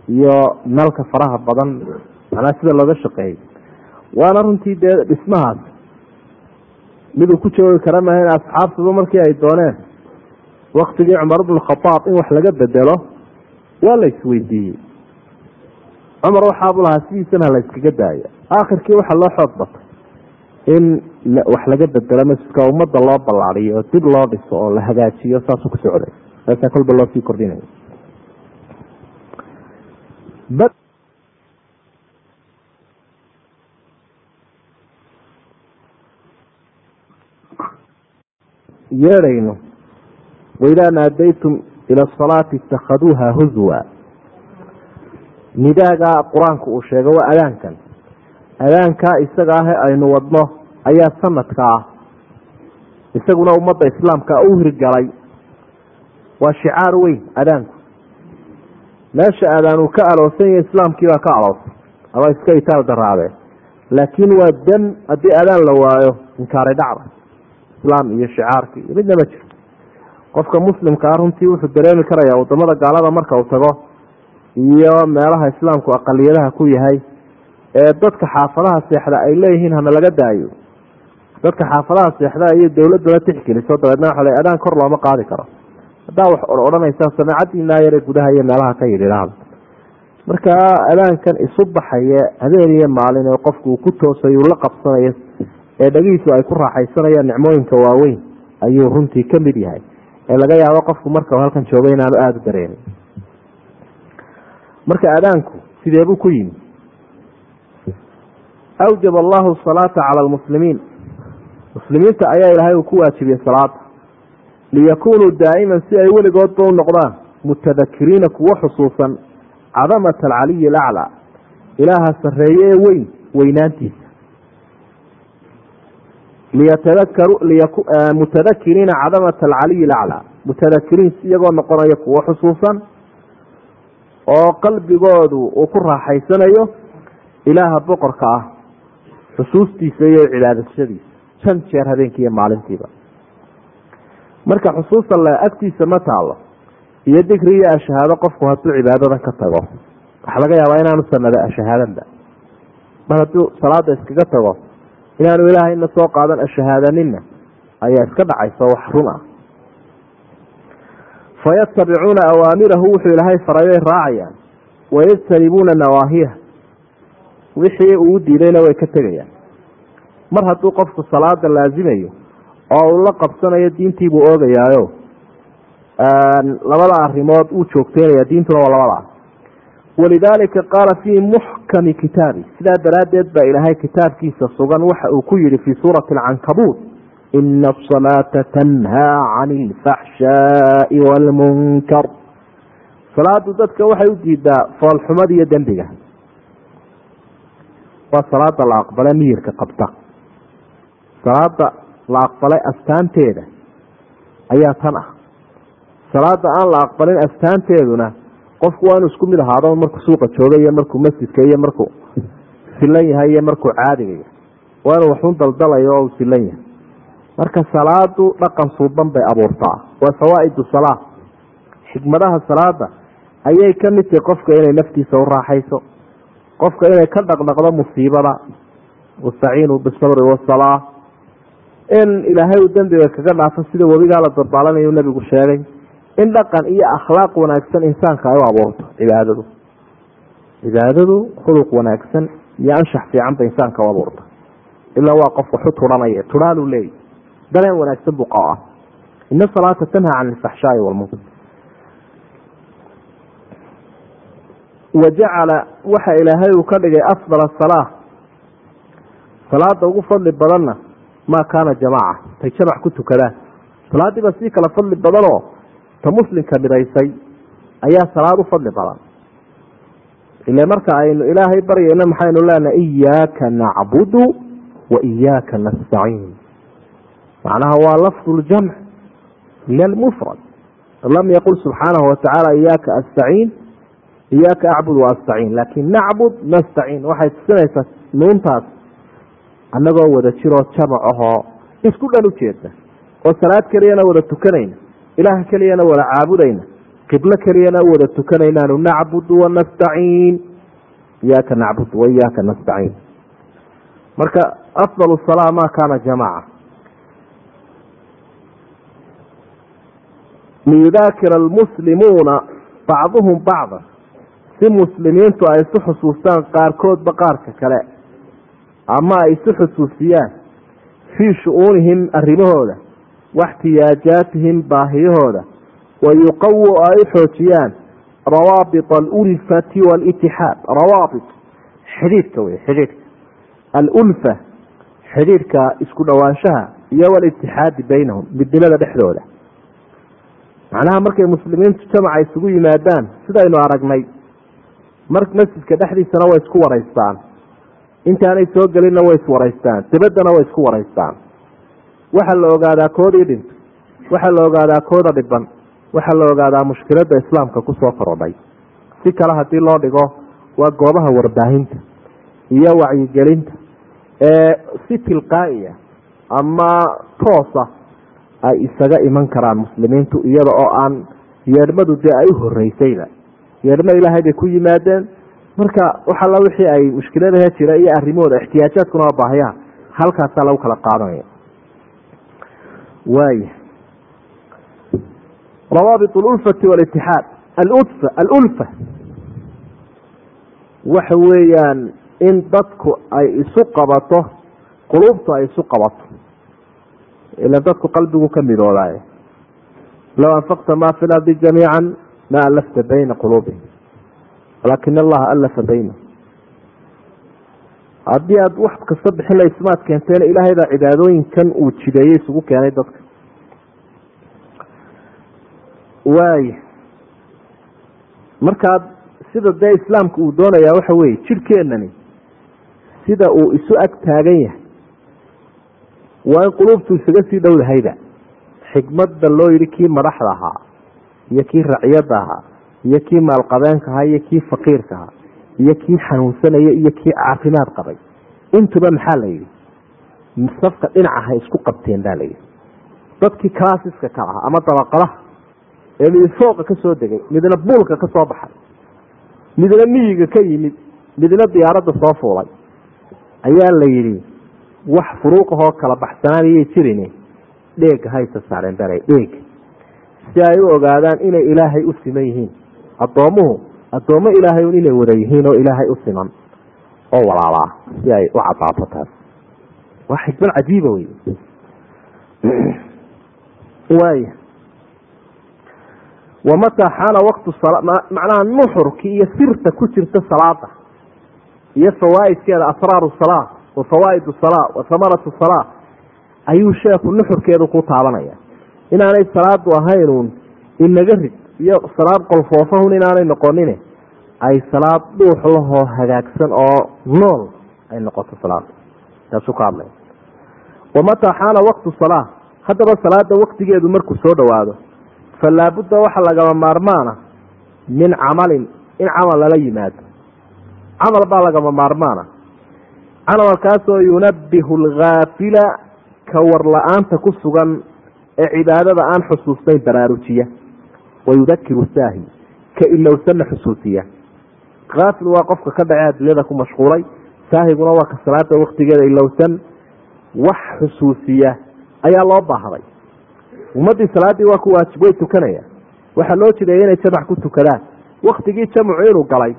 iyo nalka faraha badan. Macnaha sida looga shaqeeyey. Waana runtii dee dhismahaas miduu ku joogi kara maaha in asxaabtuba markii ay dooneen waktigii cumar bnu khadaab in wax laga bedelo waa la isweydiiyey. Cumar waxaabu lahaa sidiisana la yskaga daaya aakhirkii waxaa loo xoog batay in wax laga bedelo masjidka ummadda loo ballaadiyo oo dib loo dhiso oo la hagaajiyo saasuu ku socday. Saasaa kolba loo sii kordhinaya yeedhayno waidaa naadaytum ila asalaati itakhaduuha huzwa. Nidaagaa qur'aanku uu sheego waa adaankan adaankaa isaga ahe aynu wadno ayaa sanadka ah. Isaguna ummadda islaamka u hirgalay. Waa shicaar weyn adaanku meesha aadaan uu ka aloosan yahay islaamkiibaa ka aloosay. Ama iska itaal daraadee. Laakiin waa dan haddii adaan la waayo inkaaray dhacda islaam iyo shicaarkii. Iyo midna ma jiro? Qofka muslimkaa runtii wuxuu dareemi karayaa waddamada gaalada marka uu tago iyo meelaha islaamku aqaliyadaha ku yahay ee dadka xaafadaha seexda ay leeyihiin hana laga daayo. Dadka xaafadaha seexda iyo dowladuna tixgeliso dabeedna waa la adaan kor looma qaadi karo. Haddaa wax odhanaysaa samaacadiinaa gudaha iyo meelaha ka yidhidhaahda marka adaankan isu baxaya habeen iyo maalin oo qofku uu ku toosay uu la qabsanayo ee dhagihiisu ay ku raaxaysanayaan nicmooyinka waaweyn ayuu runtii ka mid yahay. Ee laga yaabo qofku marka halkan jooga inaanu aada u dareemin. Marka adaanku sideebuu ku yimi? Awjab allahu salaata cala almuslimiin. Muslimiinta ayaa ilaahay uu ku waajibiyey salaada liyakunuu daa'iman si ay weligoodba u noqdaan mutadakiriina kuwo xusuusan cadamata alcaliyi alaclaa. Ilaaha sarreeye ee weyn weynaantiisa mutadakiriina cadamata alcaliyi alaclaa mutadakiriin iyagoo noqonaya kuwo xusuusan oo qalbigoodu uu ku raaxaysanayo ilaaha boqorka ah xusuustiisa iyo cibaadashadiisa. Shan jeer habeenkii iyo maalintiiba. Marka xusuusta le agtiisa ma taalo iyo dikri iyo ashahaado qofku hadduu cibaadadan ka tago. Waxaa laga yaabaa inaanu sanado ashahaadanba mar hadduu salaada iskaga tago inaanu ilaahayna soo qaadan ashahaadaninna ayaa iska dhacaysa wax run ah. Fayatabicuuna awaamirahu wuxuu ilaahay farayay raacayaan. Wayajtanibuuna nawaahiya wixii uu diidayna way ka tegayaan. Mar hadduu qofku salaada laazimayo oo uu la qabsanayo diintiibuu oogayaayo. Labada arimood uu joogteynaya diintuna waa labada walidaalika qaala fii muxkami kitaabi sidaa daraaddeed baa ilaahay kitaabkiisa sugan waxa uu ku yihi fii suurati alcankabuut ina asalaata tanhaa cani ilfaxshaai waalmunkar salaadu dadka waxay u diidaa foolxumada iyo dembiga waa salaada la aqbale miyirka qabta salaada la aqbalay astaanteeda ayaa tan ah salaada aan la aqbalin astaanteeduna qofku waa inuu isku mid ahaado markuu suuqa jooga iyo markuu masjidka iyo markuu silan yahay iyo markuu caadiga yahay. Waa inuu waxun daldalayo oo silan yahay. Marka salaadu dhaqan suuban bay abuurtaa. Waa fawaa'idu salaa xikmadaha salaada ayay ka mid tahay qofka inay naftiisa u raaxayso. Qofka inay ka dhaqdhaqdo musiibada. Wastaciinuu bisabri wasalaa in ilaahay uu dembiga kaga dhaafo sida webigaa la darbaalanayu nabigu sheegay in dhaqan iyo akhlaaq wanaagsan insaanka ay u abuurto. Cibaadadu. Cibaadadu khuluq wanaagsan iyo anshax fiican ba insaanka u abuurta. Ilaa waa qof waxu turanaya turaaluu leeyahy dareen wanaagsan buu qaba. Ina salaata tanha can ilfaxshaai walmunkar. Wa jacala waxa ilaahay uu ka dhigay afdal asalaa salaada ugu fadli badanna maa kaana jamaaca. Tay jamac ku tukadaan salaaddii baa sii kala fadli badanoo ta muslimka midhaysay ayaa salaad u fadli badan ile marka aynu ilaahay baryayno maxaynu leenahay iyaaka nacbudu wa iyaaka nastaciin. Macnaha waa lafdu ljamc lilmufrad lam yaqul subxaanahu watacaala iyaaka astaciin iyaaka acbud waastaciin laakin nacbud nastaciin waxay tusinaysaa nuuntaas annagoo wada jiroo jamac ahoo isku dhan ujeedna oo salaad keliyana wada tukanayna ilaah keliyana wada caabudayna. Qiblo keliyana wada tukanaynaanu nacbudu wanastaciin iyaaka nacbud wa iyaaka nastaciin marka afdal salaa ma kaana jamaaca. Liyudaakira almuslimuuna bacduhum bacda si muslimiintu ay isu xusuustaan qaarkoodba qaarka kale. Ama ay isu xusuusiyaan. Fii shu-uunihim arrimahooda waxtiyaajaatihim baahiyahooda. Wayuqawu ay u xoojiyaan. Rawaabit alulfati walitixaad rawaabit. Xidhiidhka wey xidhiidhka. Alulfa xidhiidhka isku dhowaanshaha iyo walitixaadi baynahum midnimada dhexdooda. Macnaha markay muslimiintu jamaca isugu yimaadaan sidaynu aragnay mar masjidka dhexdiisana way isku waraystaan. Intaanay soo gelinna way iswaraystaan dibaddana way isku waraystaan waxaa la ogaadaa koodii dhinto waxaa la ogaadaa kooda dhiban waxaa la ogaadaa mushkiladda islaamka ku soo korodhay si kale haddii loo dhigo waa goobaha warbaahinta iyo wacyigelinta ee si tilqaa'iya ama toosa ay isaga iman karaan muslimiintu iyada oo aan yeedhmadu dee ay u horeysayba yeedhmo ilaahay bay ku yimaadeen. Marka waxalla wixii ay mushkiladaha jira iyo arrimahooda ixtiyaajaadkuna waa baahayaha halkaasaa lagu kala qaadanaya waaya rawaabit alulfati walitixaad alfa alulfa waxa weeyaan in dadku ay isu qabato quluubtu ay isu qabato. Ilan dadku qalbigu ka midoodaaye low anfaqta ma fi lardi jamiica ma alafta bayna quluubihim walakin allaha alafa baynahum haddii aad wax kasta bixin la ismaad keenteena ilaahay baa cibaadooyinkan uu jideeyey isugu keenay dadka. Waaya markaa sida dee islaamka uu doonayaa waxa weye jirhkeenani sida uu isu ag taagan yahay. Waa in quluubtu isaga sii dhowdahayba xikmadda loo yidhi kii madaxda ahaa iyo kii raciyadda ahaa iyo kii maalqabeenka ahaa iyo kii faqiirka ahaa iyo kii xanuunsanaya iyo kii caafimaad qabay. Intuba maxaa la yidhi? Safka dhinacaha isku qabteen baa layidhi dadkii classiska ka ahaa ama dabaqadaha ee mid fooqa ka degay midna buulka ka soo baxay midna miyiga ka yimid midna diyaaradda soo fuulay ayaa la yidhi wax furuuqahoo kala baxsanaanayay jirin dheega haysa saareen bala dheeg. Si ay u ogaadaan inay ilaahay u siman yihiin addoomuhu addoommo ilaahay un inay wada yihiin oo ilaahay u siman oo walaalaa si ay u cadaato taas waa xikmad cajiiba wey *clears throat* waaya wamataa xaana waqtu macnaha nuxurki iyo sirta ku jirta salaada iyo fawaaidkeeda asraaru salaa wa fawaaid salaa wa hamaratu salaa ayuu sheeku nuxurkeedu ku taabanaya. Inaanay salaadu ahaynuun inaga rid iyo salaad qolfoofahun inaanay noqonin ay salaad dhuux lahoo hagaagsan oo nool ay noqoto salaada taasuu ka hadlaya wamataa xaana waqtu salaa haddaba salaada waqtigeedu markuu soo dhowaado falaabudda waxa lagama maarmaana min camalin in camal lala yimaado. Camal baa lagama maarmaana. Camalkaasoo yunabihu alkhaafila ka war la'aanta ku sugan ee cibaadada aan xusuusnayn baraarujiya wayudakiru saahi ka ilowsanna xusuusiya kaafil waa qofka ka dhacay adduunyada ku mashquulay. Saahiguna waa ka salaada waktigeeda ilowsan wax xusuusiya ayaa loo baahday. Ummadii salaadii waa ku waajib way tukanaya waxaa loo jideeya inay jamac ku tukadaan waktigii jamcu inuu galay.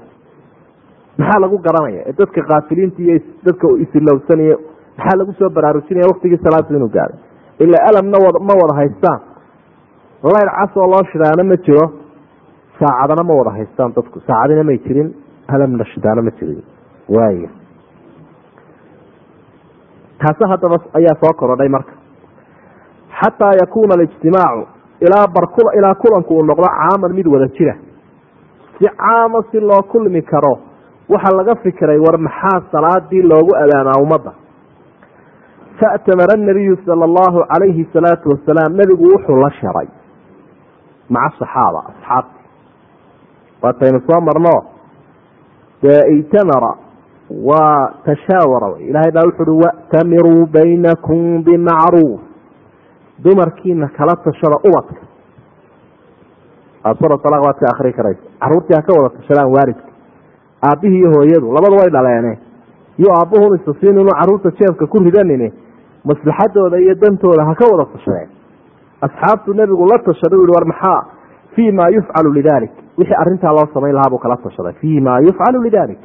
Maxaa lagu garanaya? Dadka kaafiliinta iyo dadka isilowsanaya maxaa lagu soo baraarujinaya waktigii salaadu inuu gaaday ilaa alamna ma wada haystaan layr cas oo loo shidaano ma jiro. Saacadana ma wada haystaan dadku. Saacadina may jirin alamna shidaano ma jirin. Waaya taasi haddaba ayaa soo korodhay marka. Xataa yakuuna alijtimaacu ilaa barku ilaa kulanku uu noqdo caaman mid wada jira. Si caama si loo kulmi karo waxaa laga fikiray war maxaa salaadii loogu adaamaa ummadda? Fa'tamara nabiyu sala allahu calayhi salaatu wasalaam nebigu wuxuu la shiray maca saxaaba asxaabti waataynu soo marno dee itamara waa tashaawara ilaahay baa wuxu uhi wa'tamiruu baynakum bimacruuf dumarkiina kala tashada ubadka sura alaq waad ka akri karaysa caruurtii ha ka wada tashadaan waalidka aabbihii iyo hooyadu labadu way dhaleene iyo aabbuhun isasiin inuu carruurta jeefka ku ridanini maslaxadooda iyo dantooda ha ka wada tashadeen asxaabtu nebigu la tashaday war maxaa? Fii ma yufcalu lidalik. Wixii arintaa loo samayn lahaa buu kala tashaday. Fii ma yufcalu lidalik.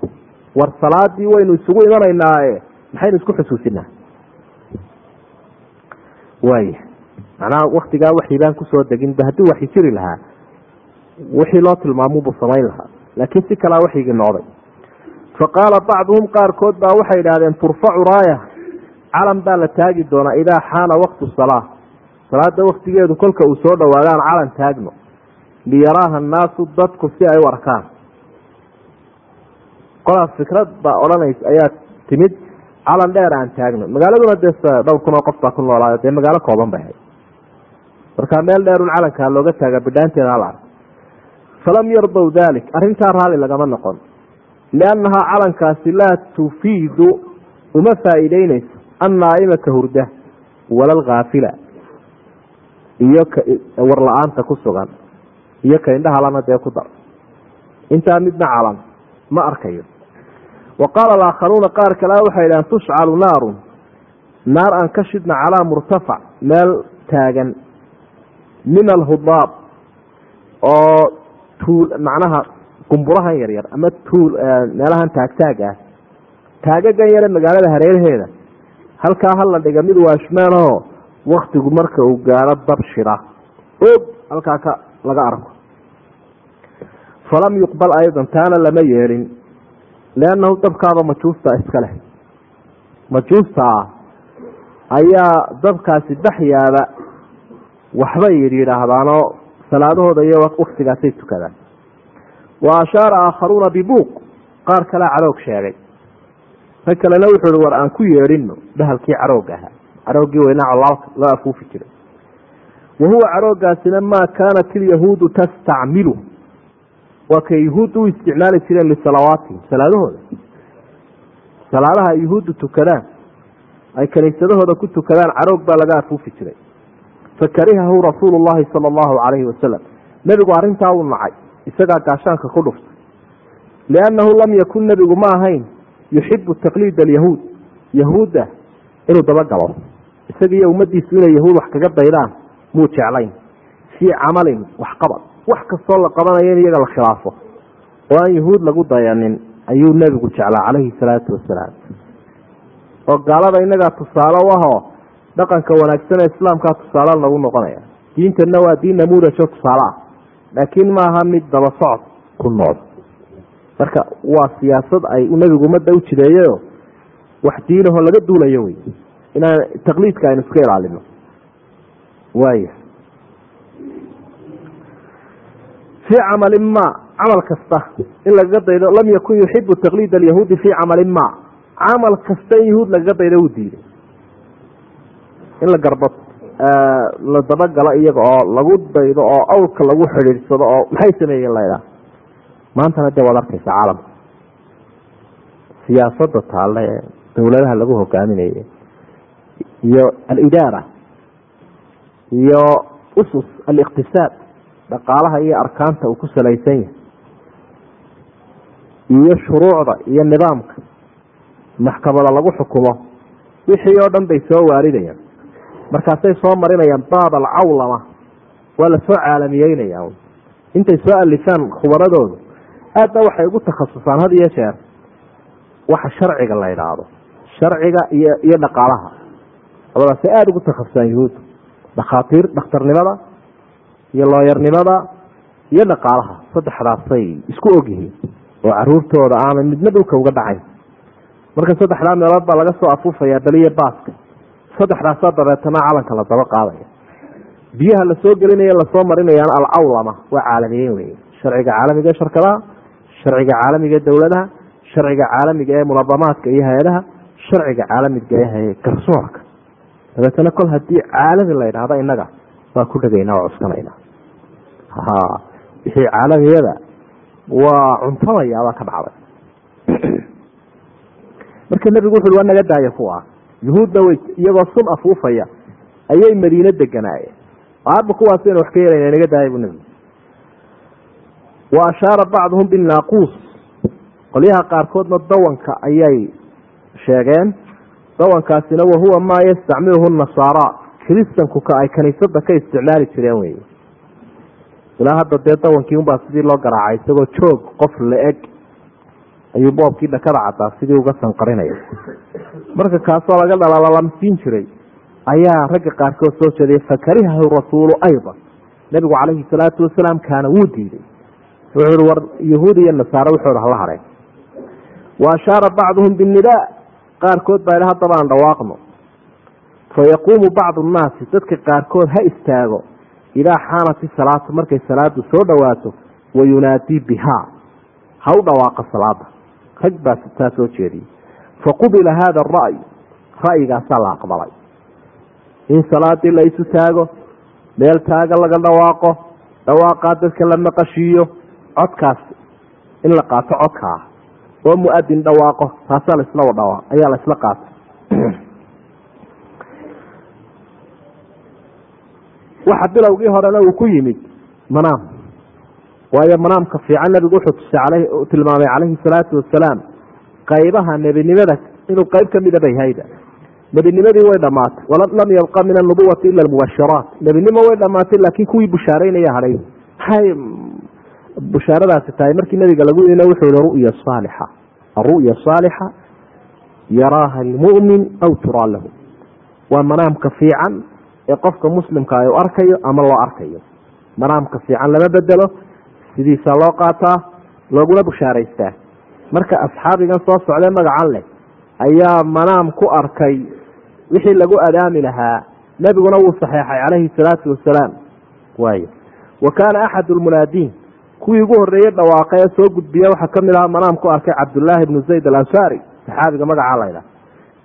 War salaadii waynu isugu imanaynaaye maxaynu isku xusuusinaa waaya macnaha waktigaa waxii baan ku soo deginba haddii waxi jiri lahaa wixii loo tilmaamuubuu samayn lahaa. Laakiin si kalaa waxyigii noqday. Fa bacduhum qaarkood baa waxay idhahdeen turfacu raaya. Calan baa la taagi doonaa idaa xaana waqtu salaa salaada waktigeedu kolka uu soo dhawaadaan calan taagno. Liyaraaha annaasu dadku si ay u arkaan. Qolaas fikrad baa odhanaysa ayaa timid calan dheer aan taagno. Magaaladuna dee dhowr kun oo qof baa ku noolaayo dee magaalo kooban bay ahayd. Markaa meel dheerun calankaa looga taaga bidhaanteeda hala arko. Falam yardow dalik arrintaa raalli lagama noqon. Liannahaa calankaasi laa tufiidu uma faa'iideyneyso annaaimaka hurda wala alkhaafila iyo ka warla-aanta ku sugan iyo ka indhahalana dee ku dar. Intaa midna calan ma arkayo. Wa qaala alaakharuuna qaar kale waxay dhahaan tushcalu naarun. Naar aan ka shidna calaa murtafac meel taagan. Min alhudaab oo tuul macnaha gumburahan yaryar ama tuul meelahan taagtaag ah. Taagagan yare magaalada hareeraheeda. Halkaa hala dhiga mid waashmaanoo waktigu marka uu gaaro dab shira. Og halkaa ka laga arko. Falam yuqbal aydan taana lama yeelin. Liannahu dabkaaba majuusta iska leh. Majuustaa ayaa dabkaasi baxyaaba waxbay yidhaahdaanoo salaadahooda iyo waktigaasay tukadaan. Wa ashaara aakharuuna bibuuq qaar kalea caroog sheegay. Rag kalena wuxuu hi war aan ku yeedhino bahalkii caroog ahaa carooggii weynaa loo afuufi jiray. Wa huwa caroogaasina maa kaanat ilyahuudu tastacmilu waa kay yuhuuddu u isticmaali jireen lisalawaatihim salaadahooda salaadaha ay yuhuuddu tukadaan ay kaniisadahooda ku tukadaan caroog baa laga afuufi jiray. Fakarihahu rasuulu llahi sala allahu calayhi wasalam nebigu arrintaa uu nacay isagaa gaashaanka ku dhuftay. Liannahu lam yakun nebigu ma ahayn yuxibu taqliid alyahuud. Yahuudda inuu dabagalo isaga iyo ummaddiisu inay yahuud wax kaga daydaan muu jeclayn. Fii camalin waxqabad wax kastoo la qabanayo in iyaga la khilaafo. Oo aan yahuud lagu dayanin ayuu nebigu jeclaa calayhi salaatu wasalaam. Oo gaalada innagaa tusaale u ahoo dhaqanka wanaagsan ee islaamkaa tusaale nagu noqonaya. Diintana waa diin namuudajo tusaale ah. Laakiin maaha mid daba socod ku nool. Marka waa siyaasad ay nebigu ummadda u jideeyayo. Wax diinahoo laga duulayo wey inaan taqliidka aynu iska ilaalino waaya fii camalin ma camal kasta in lagaga daydo lam yakun yuxibu taqliid alyahuudi fii camalin ma camal kasta in yahuud lagaga daydo uu diiday in la garba la dabagalo iyaga oo lagu daydo oo awlka lagu xidhiidsado oo maxay sameeyeen laydhaah maantana dee waad arkaysa caalamka siyaasada taalle ee dowladaha lagu hogaaminaye iyo alidaara iyo usus aliqtisaad dhaqaalaha iyo arkaanta uu ku salaysan yahay iyo shuruucda iyo nidaamka maxkamada lagu xukumo wixii oo dhan bay soo waaridayaan. Markaasay soo marinayaan baab alcawlama waa la soo caalamiyeynaya intay soo alifaan khubaradoodu aadna waxay ugu takhasusaan had iyo jeer. Waxa sharciga la idhaahdo sharciga iyo iyo dhaqaalaha labadaasay aada ugu takafsaan yuhuudda dhakhaatiir dhakhtarnimada iyo looyarnimada iyo dhaqaalaha saddexdaasay isku ogyihiin oo caruurtooda aanay midna dhulka uga dhacayn. Marka saddexdaa meelood baa laga soo afuufaya beliya baaska. Saddexdaasaa dabeetana calanka la daba qaadaya. Biyaha la soo gelinaya la soo marinayaan alcawlama waa caalamiyeyn wey sharciga caalamiga ee sharkadaha sharciga caalamiga ee dowladaha sharciga caalamiga ee munadamaadka iyo hay'adaha sharciga caalamiga ee garsoorka dabeetana kol haddii caalami la ydhahda inaga waa ku dhegayna waa cuskanayna ha wixii caalamiyada waa cuntamayaabaa ka dhacday. *clears throat* Marka nebigu wuxu waa naga daaya kuwa yuhuudna way iyagoo sun afuufaya ayay madiine deganaayeen. Aaba kuwaasaynu wax ka yeelana naga daaya bu nebigu wa ashaara bacduhum binaaquus qolyaha qaarkoodna dawanka ayay sheegeen dawankaasina wahuwa maa yastacmiluhu nasaara kiristankuka ay kaniisada ka isticmaali jireen wey ilaa hadda dee dawankii unbaa sidii loo garaacay isagoo joog qof la-eg ayuu boobkii dhakada caddaa sidii uga sanqarinaya marka kaasoo laga dhalalalamsiin jiray ayaa ragga qaarkood soo jeedaya fakarihahu rasuulu aydan. Nebigu calayhi salaatu wasalaam kaana wuu diiday. Wuxuu war yahuud iyo nasaare wuxuu hala hadheen wa ashaara bacduhum binnidaa qaarkood baa idha haddaba aan dhawaaqno. Fayaquumu bacdu nnaasi dadka qaarkood ha istaago. Idaa xaanat isalaatu markay salaadu soo dhowaato wayunaadii bihaa. Ha u dhawaaqa salaada rag baa taa soo jeediyey. Faqubila haada ara'y ra'yigaasaa la aqbalay. In salaadii la isu taago meel taaga laga dhawaaqo dhawaaqaa dadka la maqashiiyo codkaas in la qaato codka ah oo muadin dhawaaqo taasaa laisla wadhawa ayaa la isla qaatay. *clears throat* Waxa bilowgii horena uu ku yimid manaam. Waayo manaamka fiican nabigu wuxuu tusay tilmaamay calayhi salaatu wasalaam qaybaha nebinimada inuu qayb kamida bay hayda. Nebinimadii way dhamaatay lam yabqa min anubuwati ila mubashiraat nebinimo way dhamaatay laakiin kuwii bushaareynaya hadhay bushaaradaasi tahay markii nabiga lagu yina wuxuu ru'ya saalixa. Aru'ya saalixa yaraaha almu'min aw turaa lahu. Waa manaamka fiican ee qofka muslimka u arkayo ama loo arkayo. Manaamka fiican lama bedelo sidiisaa loo qaataa looguna bushaaraystaa. Marka asxaabigan soo socdee magacan leh ayaa manaam ku arkay wixii lagu adaami lahaa nebiguna wuu saxeexay calayhi salaatu wasalaam. Waay wa kaana axadu lmunaadiin kuwii ugu horreeyey dhawaaqa ee soo gudbiya waxaa ka mid aha manaam ku arkay cabdullaahi bnu zayd alansaari saxaabiga magacaa laydha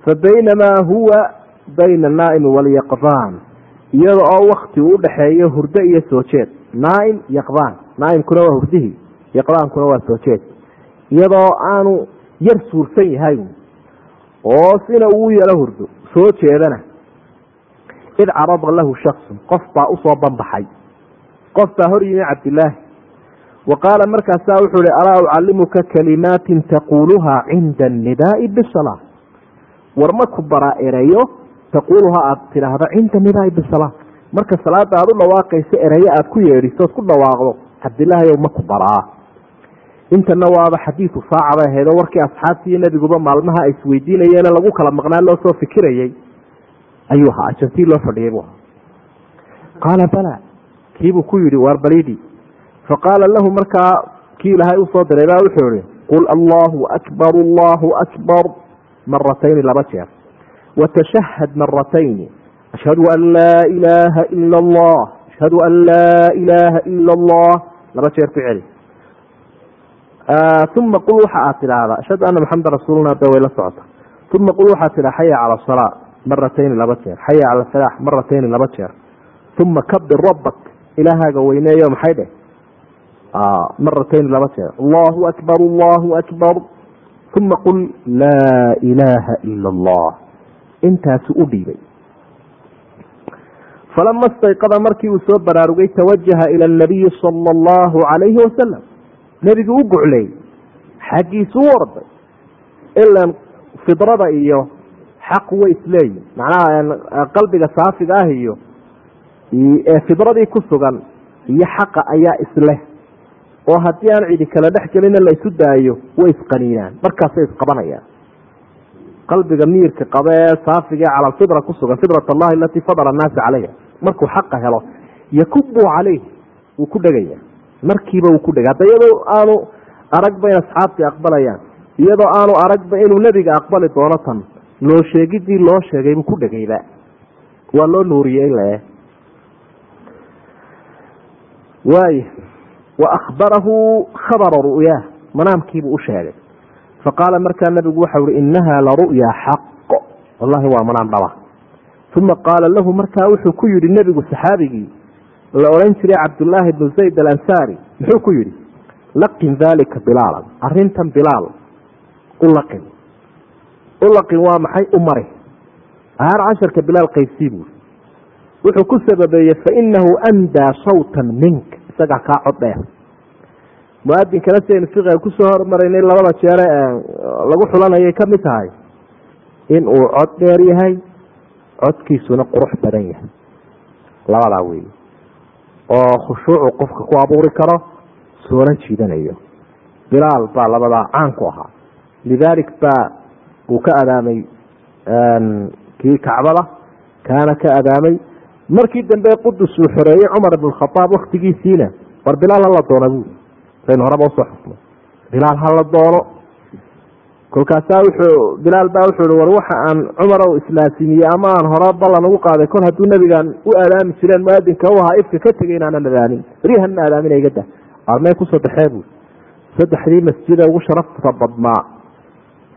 fa baynamaa huwa bayna anaaimi walyaqdaan iyada oo wakti u dhexeeyo hurdo iyo soo jeed. Naaim yaqdaan. Naaimkuna waa hurdihii yaqdaankuna waa soo iyadoo aanu yar suursan yahay oo sina uu yaro hurdo soo jeedana id carada lahu shaksun qof baa u soo banbaxay qof baa hor yimi cabdilaahi wa qaala markaasaa wuxuu hi alaa ucallimuka kalimaatin taquuluhaa cinda annidaai bisalaa war maku baraa ereyo taquuluhaa aad tidhaahda cinda nidaai bisalaa marka salaada aad u dhawaaqayso ereyo aad ku yeedhiso ood ku dhawaaqdo cabdilaahi ow maku baraa. Intana waaba xadiidu saaca bay ahayd oo warkii asxaabtii nebiguba maalmaha ay isweydiinayeene lagu kala maqnaa loo soo fikirayey ayuu ahaa ajantii loo fadhiyay buu ahaa. Qaala bala. Kiibuu ku yidhi waar balidi faqaala lahu markaa kii ilaahay u soo diray baa wuxuu ihi qul allahu akbar allahu akbar maratayni laba jeer watashahad maratayni ashhadu an laa ilaaha ila allah ashhadu an laa ilaaha ila allah laba jeer ku celi uma qul waxa aad tidhaahdaa ashhadu ana maxameda rasuuluna da way la socota uma qul waxaad tidhaa xaya cala asalaa maratayni laba jeer xaya cala falaax maratayni laba jeer uma kabir rabbak ilaahaaga weyneeyo maxay dheh maratayni laba jeer allahu akbar allahu akbar uma qul laa ilaaha ila allah intaasu u dhiibay falama stayqada markii uu soo baraarugay tawajaha ila nabiyi sala allahu calayhi wasalam nebigu u gucley xaggiisu u orday ilan fidrada iyo xaq way isleeyihin macnaha qalbiga saafiga ah iyo ee fidradii ku sugan iyo xaqa ayaa isleh oo haddii aan cidi kala dhex gelina la isu daayo way isqaniinaan. Markaasay isqabanayaan. Qalbiga miirka qaba ee saafiga ee cala alfitra ku sugan fitrat allahi alatii fadala annaasa caleyha markuu xaqa helo yakubu caleyh wuu ku dhegaya. Markiiba wuu ku dhegay hadda iyadoo aanu aragba in asxaabtii aqbalayaan iyadoo aanu aragba inuu nebiga aqbali doono tan loo sheegidii loo sheegay buu ku dhegayba. Waa loo nuuriyey le waay wa akhbarahu khabara ru'yaah manaamkiibuu u sheegay faqaala markaa nabigu waxau ihi inaha la ru'ya xaq wallahi waa manaan dhaba uma qaala lahu markaa wuxuu ku yihi nebigu saxaabigii la odhan jiray cabdullaahi bnu zayd alansaari muxuu ku yihi laqin dalika bilaalan arintan bilaal u laqin u laqin waa maxay u mari casharka bilaal qaybsii buuri wuxuu ku sababeeyey fainahu andaa sawtan mink isagaa kaa cod dheer muadinkana si aynu fiqiga ku soo hormaraynay labada jeere lagu xulanayay ka mid tahay in uu cod dheer yahay codkiisuna qurux badan yahay. Labadaa wey oo khushuucu qofka ku abuuri karo soona jiidanayo. Bilaal baa labadaa caan ku ahaa. Lidaalik baa uu ka adaamay kii kacbada kaana ka adaamay markii dambe qudus uu xoreeyey cumar ibn khaaab waktigiisiina war bilaal hala doona buuri saynu horeba u soo xusnay bilaal hala doono. Kolkaasaa wuxuu bilaal baa wuxuu i war waxa aan cumarow islaasimiyey ama aan hore ballan ugu qaaday kol hadduu nebigan u aadaami jireen muadinka u ahaa ifka ka tegay inaanan adaamin rihanna aadaamina igada armey ku soo baxee buuri saddexdii masjida ugu sharafta badnaa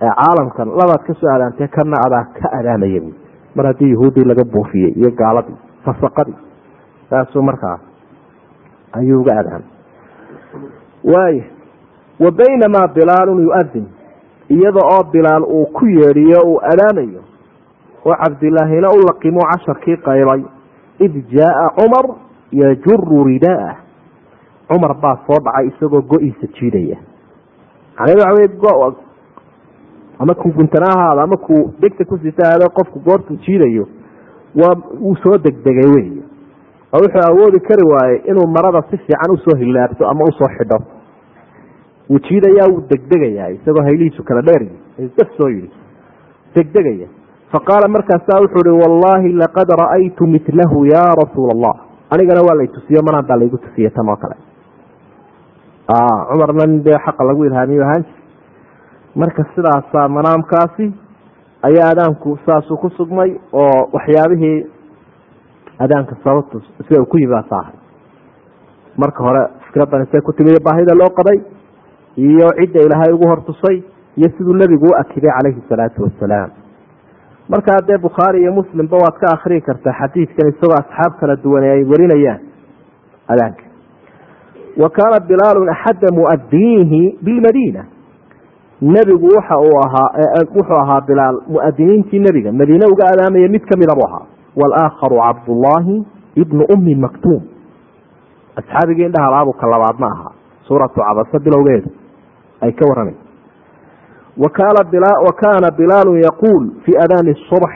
ee caalamkan labaad ka soo aadaamtee kana adaa ka adaamaya buui mar haddii yahuuddii laga buufiyey iyo gaaladii fasaqadii saasuu markaa ayuu uga adaamay waaya wa baynamaa bilaalun yuadin iyada oo bilaal uu ku yeedhiyo uu adaamayo oo cabdilaahina u laqimo casharkii qaybay id jaaa cumar yajuru ridaah cumar baa soo dhacay isagoo go-iisa jiidaya. Macnahedu waxa wey go ama kuu guntanahaada ama kuu degta ku sitaado qofku goortuu jiidayo wuu soo degdegay wey oo wuxuu awoodi kari waayey inuu marada si fiican u soo hilaabto ama u soo xidho. Wuu jiidayaa wuu degdegayaa isagoo haylihiisu kala dheer daf soo yidhi. Degdegaya. Faqaala markaasaa wuxuu ihi wallaahi laqad ra'aytu milahu ya rasuula allah anigana waa lay tusiyo manaan baa laygu tusiye tan oo kale. Cumarna nin dee xaqa lagu ilhaamiyo ahaan jir marka sidaasaa manaamkaasi ayaa adaanku saasuu ku sugmay oo waxyaabihii adaanka sababtu sida uu ku yimi baa saahay marka hore fikradan see ku timiyo baahida loo qabay iyo cidda ilaahay ugu hortusay iyo siduu nebigu u akiday calayhi salaatu wasalaam markaa dee bukhaari iyo muslimba waad ka akrii kartaa xadiidkan isagoo asxaab kala duwane ay warinayaan adaanka wa kaana bilaalun axadda muadiniihi bilmadiina nebigu wuxuu ahaa bilaal muadiniintii nebiga. Madiine uga adaamaya mid kamida buu ahaa. Walaakharu cabdullaahi ibnu ummi maktuum. Asxaabigii indhaha laabu ka labaad suuratu cabase bilowgeedu ay ka warramay wa kaana bilaalu yaquul fii adaani subax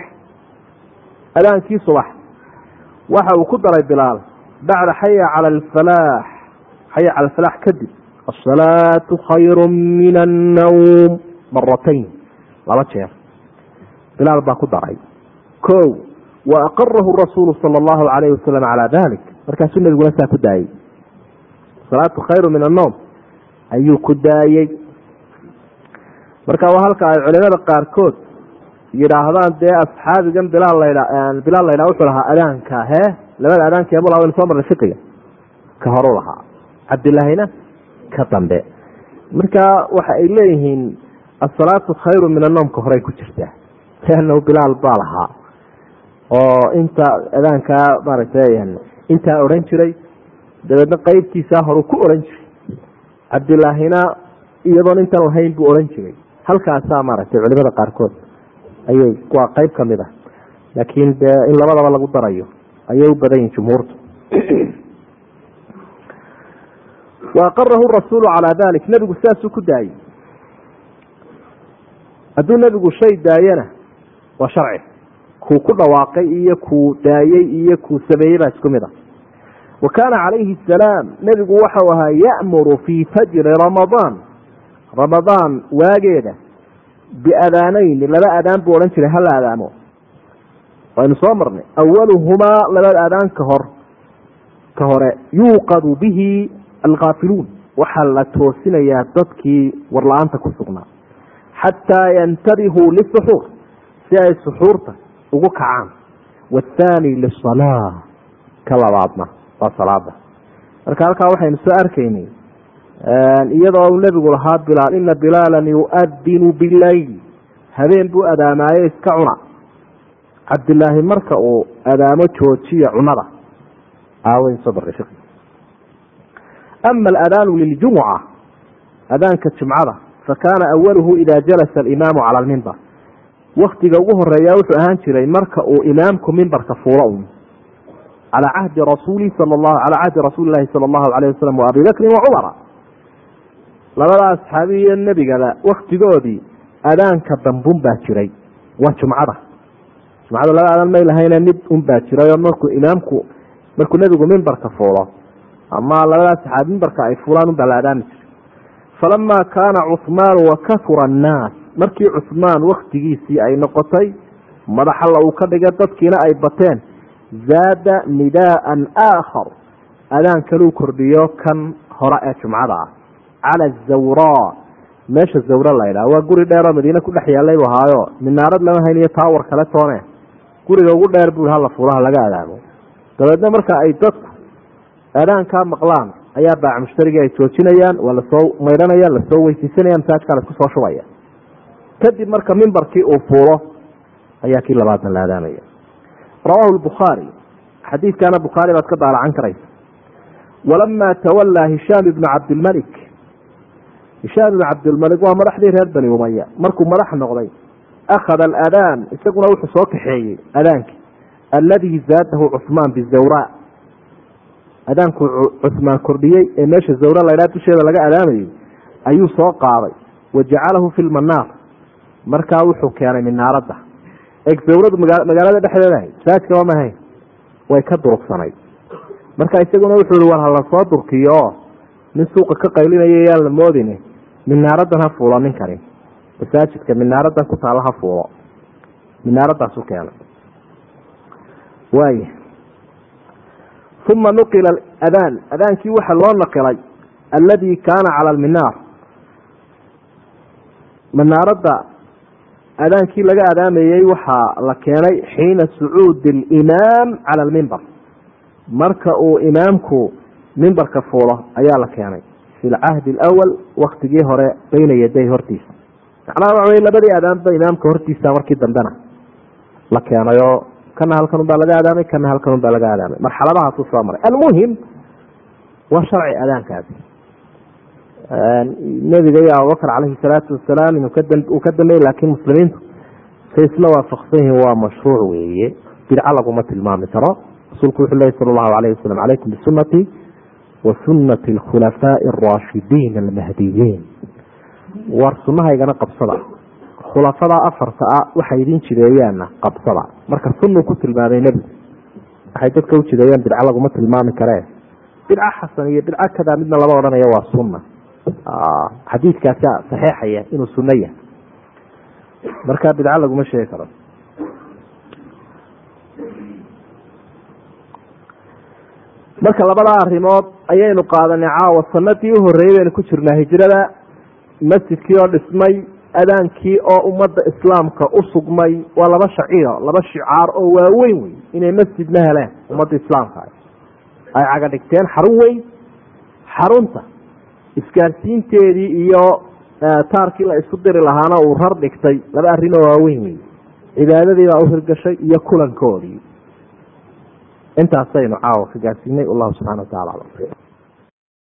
adaankii subax waxa uu ku daray bilaal bacda xaya cala alfalaax xaya cala alfalaax kadib asalaatu khayru min annawm maratayn laba jeer bilaal baa ku daray ko wa aqarahu rasuulu sala allahu calayhi wasalam calaa dalik markaasuu nabiguna saa ku daayey salaatu khayru min annowm ayuu ku daayey marka waa halka ay culimada qaarkood yidhaahdaan dee asxaabigan bilaal ladha bilaal laydhaha wuxuu lahaa adaanka hee labada adaankeebu laha waynu soo marnay fiqiga ka horu lahaa cabdilaahina ka dambe. Marka waxa ay leeyihiin asalaatu khayru min annoomka horey ku jirtaa liannahu bilaal baa lahaa. Oo inta adaankaa maaragtay intaa odhan jiray dabeedna qeybtiisaa horu ku odhan jiray. Cabdilaahina iyadoon intan lahayn buu odhan jiray. Halkaasaa maaragtay culimada qaarkood ayay waa qeyb ka mid ah. Laakiin dee in labadaba lagu darayo ayay u badan yihiin jumhuurtu wa aqarahu rasuulu calaa dalik nebigu saasuu ku daayey hadduu nebigu shay daayana waa sharci kuu ku dhawaaqay iyo kuu daayey iyo kuu sameeyey baa isku mid ah wa kaana calayhi asalaam nebigu waxau ahaa ya'muru fii fajri ramadaan ramadaan waageeda biadaanayn laba adaan buu odhan jiray hala adaamo waynu soo marnay awaluhumaa labada adaan ka hor ka hore yuuqadu bihi alkaafiluun waxaa la toosinayaa dadkii warla-aanta ku sugnaa xataa yantabihuu lisuxuur si ay suxuurta ugu kacaan waathaani lisalaa ka labaadna waa salaada marka halkaa waxaynu soo arkaynay iyadoo uu nebigu lahaa bilaal ina bilaalan yuadinu bileyl habeen buu adaamaaye iska cuna cabdilaahi marka uu adaamo joojiya cunada aaweyn soo barray ama aladaanu liljumuca adaanka jumcada fakaana awaluhu ida jalasa alimaamu cala almimbar waktiga ugu horreeya wuxuu ahaan jiray marka uu imaamku mimbarka fuulo un calaa cahdi rasuuli calaa cahdi rasuuli lahi sala allahu alayh wasalam wa abi bakrin wa cumara labada asxaabi iyo nebigaba waktigoodii adaanka dambun baa jiray waa jumcada jumcada laba adaan may lahayne mid un baa jiray oo markuu imaamku markuu nebigu mimbarka fuulo ama labadaas saxaabi mimbarka ay fuulaan un baa la falamaa kaana cuhmaanu wakahura annaas. Markii cuhmaan waktigiisii ay noqotay madaxalla uu ka dhigay dadkiina ay bateen zaada nidaaan aakhar. Adaan kaluu kordhiyo kan hore ee jumcada. Ah cala azawraa meesha zawra laydhaha waa guri dheeroo madiine ku dhex yaallay buu ahaayo. Minaarad lama hayniyo taawar kale toone. Guriga ugu dheer buu halla fuulaha laga adaamo dabeedna marka ay dadku adaankaa maqlaan ayaa baac mushtarigii ay joojinayaan waa la soo maydhanaya la soo weyseysanaya masaajkaa la isku soo shubaya. Kadib marka mimbarkii uu fuulo ayaa kii labaadna la adaamaya rawaahu lbukhaari xadiidkaana bukhaari baad ka daalacan karaysa. Walamaa tawallaa hishaam ibnu cabdilmalik hishaam ibnu cabdilmalik waa madaxdii reer bani umaya markuu madax noqday akhada aladaan isaguna wuxuu soo kaxeeyey adaankii alladii zaadahu cuhmaan bizawraa adaankuu cuhmaan kordhiyey ee meesha zawra laydhaa dusheeda laga adaamayay ayuu soo qaaday. Wa jacalahu fi lmanaar markaa wuxuu keenay minaaradda. Eg zawradu magaalada dhexdeeda ahayd masaajkaba ma ahayn way ka durugsanayd marka isaguna wuxuu ihi war hala soo durkiyo oo nin suuqa ka qaylinaya yaan la moodin minaaradan ha fuulo ninkani masaajidka minaaradan ku taalla ha fuulo. Minaaradaasu keenay. Waaya uma nuqila adaan adaankii waxa loo naqilay alladii kaana cala alminaar minaaradda adaankii laga adaamayey waxaa la keenay xiina sucuudi alimaam cala almimbar marka uu imaamku mimbarka fuulo ayaa la keenay fi lcahdi alawal waktigii hore bayna yaday hortiisa macnaha waxa wey labadii adaanba imaamka hortiisa markii dambena la keenayoo kana halkan un baa laga adaamay kana halkan un baa laga adaamay marxaladahaasu soo maray. Almuhim waa sharci adaankaasi nebiga iyo abubakar caleyhi salaatu wasalaam uu ka dambeeyey laakiin muslimiintu say isla waafaqsan yihiin waa mashruuc weeye. Bidco laguma tilmaami karo. Rasuulku wuxuu lehy sala allahu alayh wasalam calaykum bisunatii wa sunati alkhulafaa'i araashidiin almahdiyiin war sunahaygana qabsada khulafada afarta ah waxay idin jideeyaanna qabsada. Marka sunuu ku tilmaamay nebigu waxay dadka u jideeyaan bidco laguma tilmaami karee. Bidco xasan iyo bidco kada midna lama odhanayo waa sunna. Xadiidkaasa saxeixaya inuu sunno yahay. Marka bidco laguma sheegi karo. Marka labadaa arrimood ayaynu qaadanay caawa sanadii u horreeyey baynu ku jirnaa hijrada. Masjidkii oo dhismay adaankii oo ummadda islaamka u sugmay waa laba shaciiro laba shicaar oo waaweyn wey inay masjidna heleen ummadda islaamka ay. Caga dhigteen xarun weyn xarunta isgaarsiinteedii iyo taarkii la isu diri lahaana uu rar dhigtay laba arrinoo waaweyn wey cibaadadii baa u hirgashay iyo kulankoodii. Intaasaynu caawa ka gaarsiinay. Wallahu subxana wa tacala